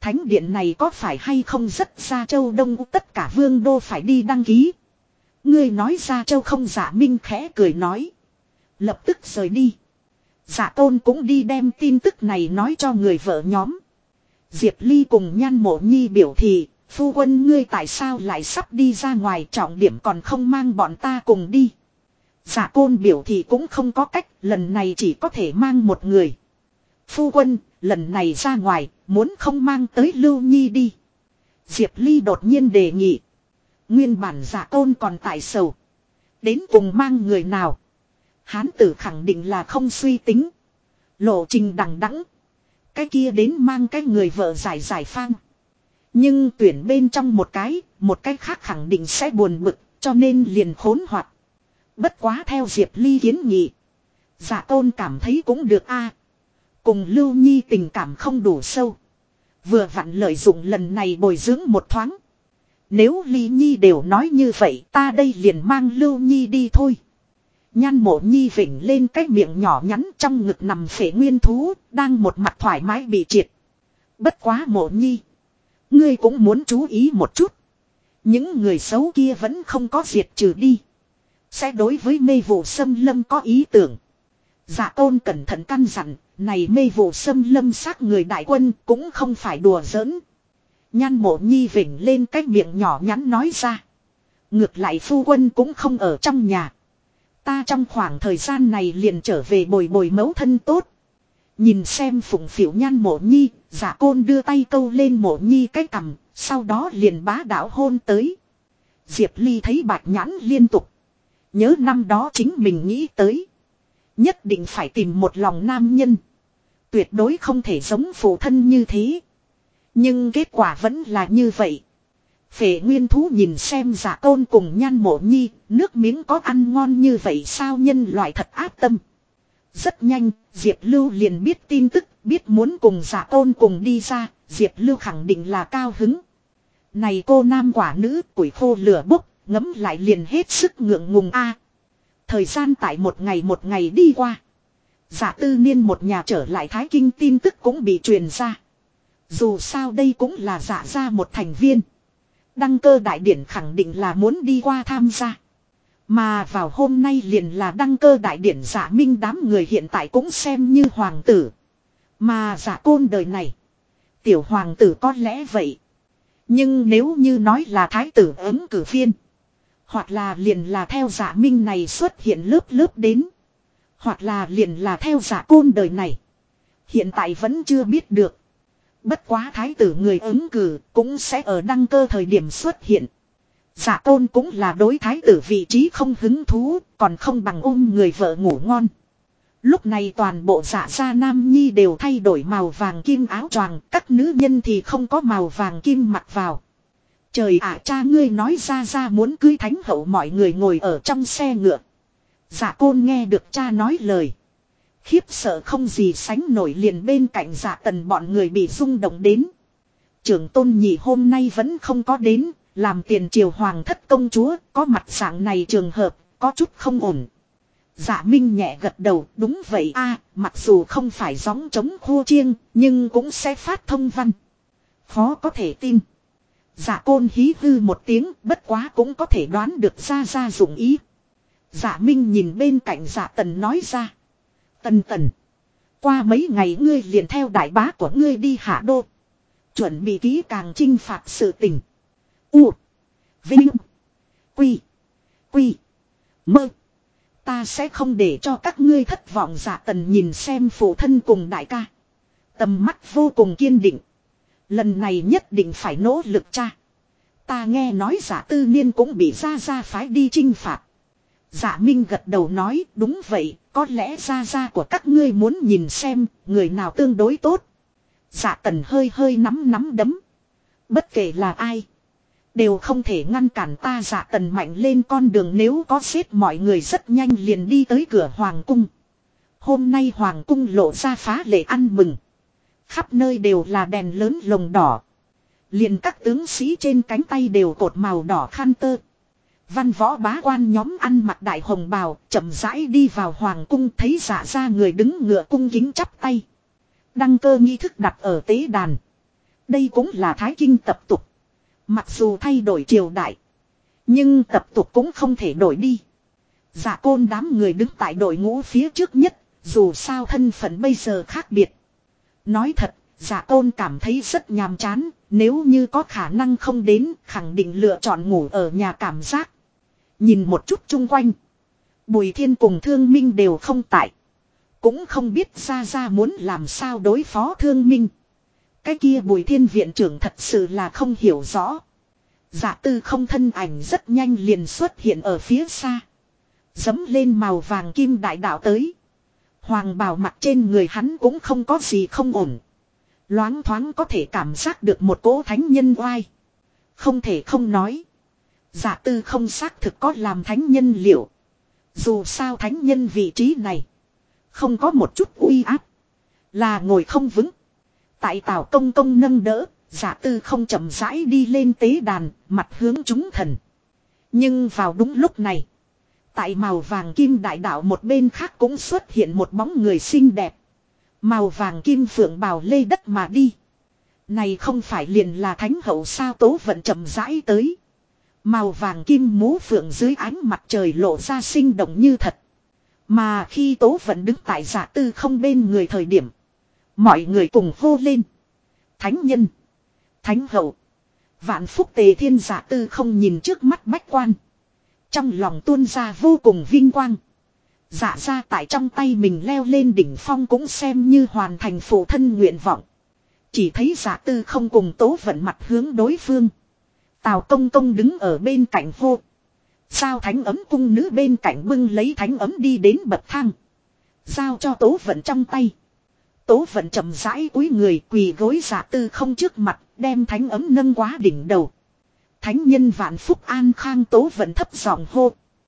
Thánh điện này có phải hay không rất xa châu Đông tất cả vương đô phải đi đăng ký. Ngươi nói ra châu không giả minh khẽ cười nói. Lập tức rời đi. Giả tôn cũng đi đem tin tức này nói cho người vợ nhóm. Diệp Ly cùng nhan mộ nhi biểu thị, phu quân ngươi tại sao lại sắp đi ra ngoài trọng điểm còn không mang bọn ta cùng đi. Giả côn biểu thị cũng không có cách, lần này chỉ có thể mang một người. Phu quân, lần này ra ngoài, muốn không mang tới Lưu Nhi đi. Diệp Ly đột nhiên đề nghị. Nguyên bản giả côn còn tại sầu. Đến cùng mang người nào. Hán tử khẳng định là không suy tính. Lộ trình đằng đẵng Cái kia đến mang cái người vợ giải giải phang. Nhưng tuyển bên trong một cái, một cái khác khẳng định sẽ buồn bực, cho nên liền khốn hoạt. Bất quá theo Diệp Ly kiến nghị. Giả tôn cảm thấy cũng được a Cùng Lưu Nhi tình cảm không đủ sâu. Vừa vặn lợi dụng lần này bồi dưỡng một thoáng. Nếu Ly Nhi đều nói như vậy ta đây liền mang Lưu Nhi đi thôi. Nhan mộ nhi vỉnh lên cái miệng nhỏ nhắn trong ngực nằm phể nguyên thú, đang một mặt thoải mái bị triệt. Bất quá mộ nhi. Ngươi cũng muốn chú ý một chút. Những người xấu kia vẫn không có diệt trừ đi. Sẽ đối với mê vụ xâm lâm có ý tưởng. giả tôn cẩn thận căn dặn, này mê vụ xâm lâm xác người đại quân cũng không phải đùa giỡn. Nhan mộ nhi vỉnh lên cái miệng nhỏ nhắn nói ra. Ngược lại phu quân cũng không ở trong nhà. Ta trong khoảng thời gian này liền trở về bồi bồi mẫu thân tốt. Nhìn xem phụng phiểu nhan mộ nhi, giả côn đưa tay câu lên mộ nhi cái cằm, sau đó liền bá đạo hôn tới. Diệp Ly thấy bạch nhãn liên tục. Nhớ năm đó chính mình nghĩ tới. Nhất định phải tìm một lòng nam nhân. Tuyệt đối không thể giống phụ thân như thế. Nhưng kết quả vẫn là như vậy. Phệ nguyên thú nhìn xem giả tôn cùng nhan mộ nhi, nước miếng có ăn ngon như vậy sao nhân loại thật áp tâm. Rất nhanh, Diệp Lưu liền biết tin tức, biết muốn cùng giả tôn cùng đi ra, Diệp Lưu khẳng định là cao hứng. Này cô nam quả nữ, củi khô lửa bốc, ngấm lại liền hết sức ngượng ngùng a. thời gian tại một ngày một ngày đi qua. Giả tư niên một nhà trở lại Thái Kinh tin tức cũng bị truyền ra. Dù sao đây cũng là giả ra một thành viên. Đăng cơ đại điển khẳng định là muốn đi qua tham gia. Mà vào hôm nay liền là đăng cơ đại điển giả minh đám người hiện tại cũng xem như hoàng tử. Mà giả côn đời này. Tiểu hoàng tử có lẽ vậy. Nhưng nếu như nói là thái tử ứng cử viên. Hoặc là liền là theo giả minh này xuất hiện lớp lớp đến. Hoặc là liền là theo giả côn đời này. Hiện tại vẫn chưa biết được. Bất quá thái tử người ứng cử cũng sẽ ở đăng cơ thời điểm xuất hiện. Giả tôn cũng là đối thái tử vị trí không hứng thú, còn không bằng ôm người vợ ngủ ngon. Lúc này toàn bộ giả gia nam nhi đều thay đổi màu vàng kim áo choàng, các nữ nhân thì không có màu vàng kim mặc vào. Trời ạ cha ngươi nói ra ra muốn cưới thánh hậu mọi người ngồi ở trong xe ngựa. Giả côn nghe được cha nói lời. Khiếp sợ không gì sánh nổi liền bên cạnh giả tần bọn người bị rung động đến. Trưởng tôn nhị hôm nay vẫn không có đến, làm tiền triều hoàng thất công chúa, có mặt dạng này trường hợp, có chút không ổn. Giả minh nhẹ gật đầu, đúng vậy a mặc dù không phải gióng chống khô chiêng, nhưng cũng sẽ phát thông văn. Khó có thể tin. Giả côn hí hư một tiếng, bất quá cũng có thể đoán được ra ra dụng ý. Giả minh nhìn bên cạnh giả tần nói ra. Tần tần. Qua mấy ngày ngươi liền theo đại bá của ngươi đi hạ đô. Chuẩn bị kỹ càng trinh phạt sự tình. U. Vinh. Quy. Quy. Mơ. Ta sẽ không để cho các ngươi thất vọng giả tần nhìn xem phụ thân cùng đại ca. Tầm mắt vô cùng kiên định. Lần này nhất định phải nỗ lực cha. Ta nghe nói giả tư niên cũng bị ra ra phái đi trinh phạt. Dạ Minh gật đầu nói đúng vậy, có lẽ ra ra của các ngươi muốn nhìn xem người nào tương đối tốt. Dạ tần hơi hơi nắm nắm đấm. Bất kể là ai. Đều không thể ngăn cản ta Dạ tần mạnh lên con đường nếu có xếp mọi người rất nhanh liền đi tới cửa Hoàng cung. Hôm nay Hoàng cung lộ ra phá lệ ăn mừng. Khắp nơi đều là đèn lớn lồng đỏ. Liền các tướng sĩ trên cánh tay đều cột màu đỏ khăn tơ. Văn võ bá quan nhóm ăn mặc đại hồng bào, chậm rãi đi vào hoàng cung thấy giả ra người đứng ngựa cung kính chắp tay. Đăng cơ nghi thức đặt ở tế đàn. Đây cũng là thái kinh tập tục. Mặc dù thay đổi triều đại. Nhưng tập tục cũng không thể đổi đi. Giả côn đám người đứng tại đội ngũ phía trước nhất. Dù sao thân phận bây giờ khác biệt. Nói thật, giả côn cảm thấy rất nhàm chán. Nếu như có khả năng không đến, khẳng định lựa chọn ngủ ở nhà cảm giác. Nhìn một chút chung quanh. Bùi thiên cùng thương minh đều không tại. Cũng không biết ra ra muốn làm sao đối phó thương minh. Cái kia bùi thiên viện trưởng thật sự là không hiểu rõ. Giả tư không thân ảnh rất nhanh liền xuất hiện ở phía xa. Dấm lên màu vàng kim đại đạo tới. Hoàng bào mặt trên người hắn cũng không có gì không ổn. Loáng thoáng có thể cảm giác được một cỗ thánh nhân oai. Không thể không nói. Giả tư không xác thực có làm thánh nhân liệu. Dù sao thánh nhân vị trí này. Không có một chút uy áp. Là ngồi không vững. Tại tảo công công nâng đỡ. Giả tư không chậm rãi đi lên tế đàn. Mặt hướng chúng thần. Nhưng vào đúng lúc này. Tại màu vàng kim đại đạo một bên khác cũng xuất hiện một bóng người xinh đẹp. Màu vàng kim phượng bào lê đất mà đi. Này không phải liền là thánh hậu sao tố vận chậm rãi tới. Màu vàng kim mũ phượng dưới ánh mặt trời lộ ra sinh động như thật. Mà khi tố vẫn đứng tại giả tư không bên người thời điểm. Mọi người cùng hô lên. Thánh nhân. Thánh hậu. Vạn phúc tề thiên giả tư không nhìn trước mắt bách quan. Trong lòng tuôn ra vô cùng vinh quang. Giả ra tại trong tay mình leo lên đỉnh phong cũng xem như hoàn thành phụ thân nguyện vọng. Chỉ thấy giả tư không cùng tố vận mặt hướng đối phương. Tào công công đứng ở bên cạnh hô. Sao thánh ấm cung nữ bên cạnh bưng lấy thánh ấm đi đến bậc thang. Giao cho tố vận trong tay. Tố vận chậm rãi cúi người quỳ gối giả tư không trước mặt, đem thánh ấm nâng quá đỉnh đầu. Thánh nhân vạn phúc an khang tố vận thấp giọng hô.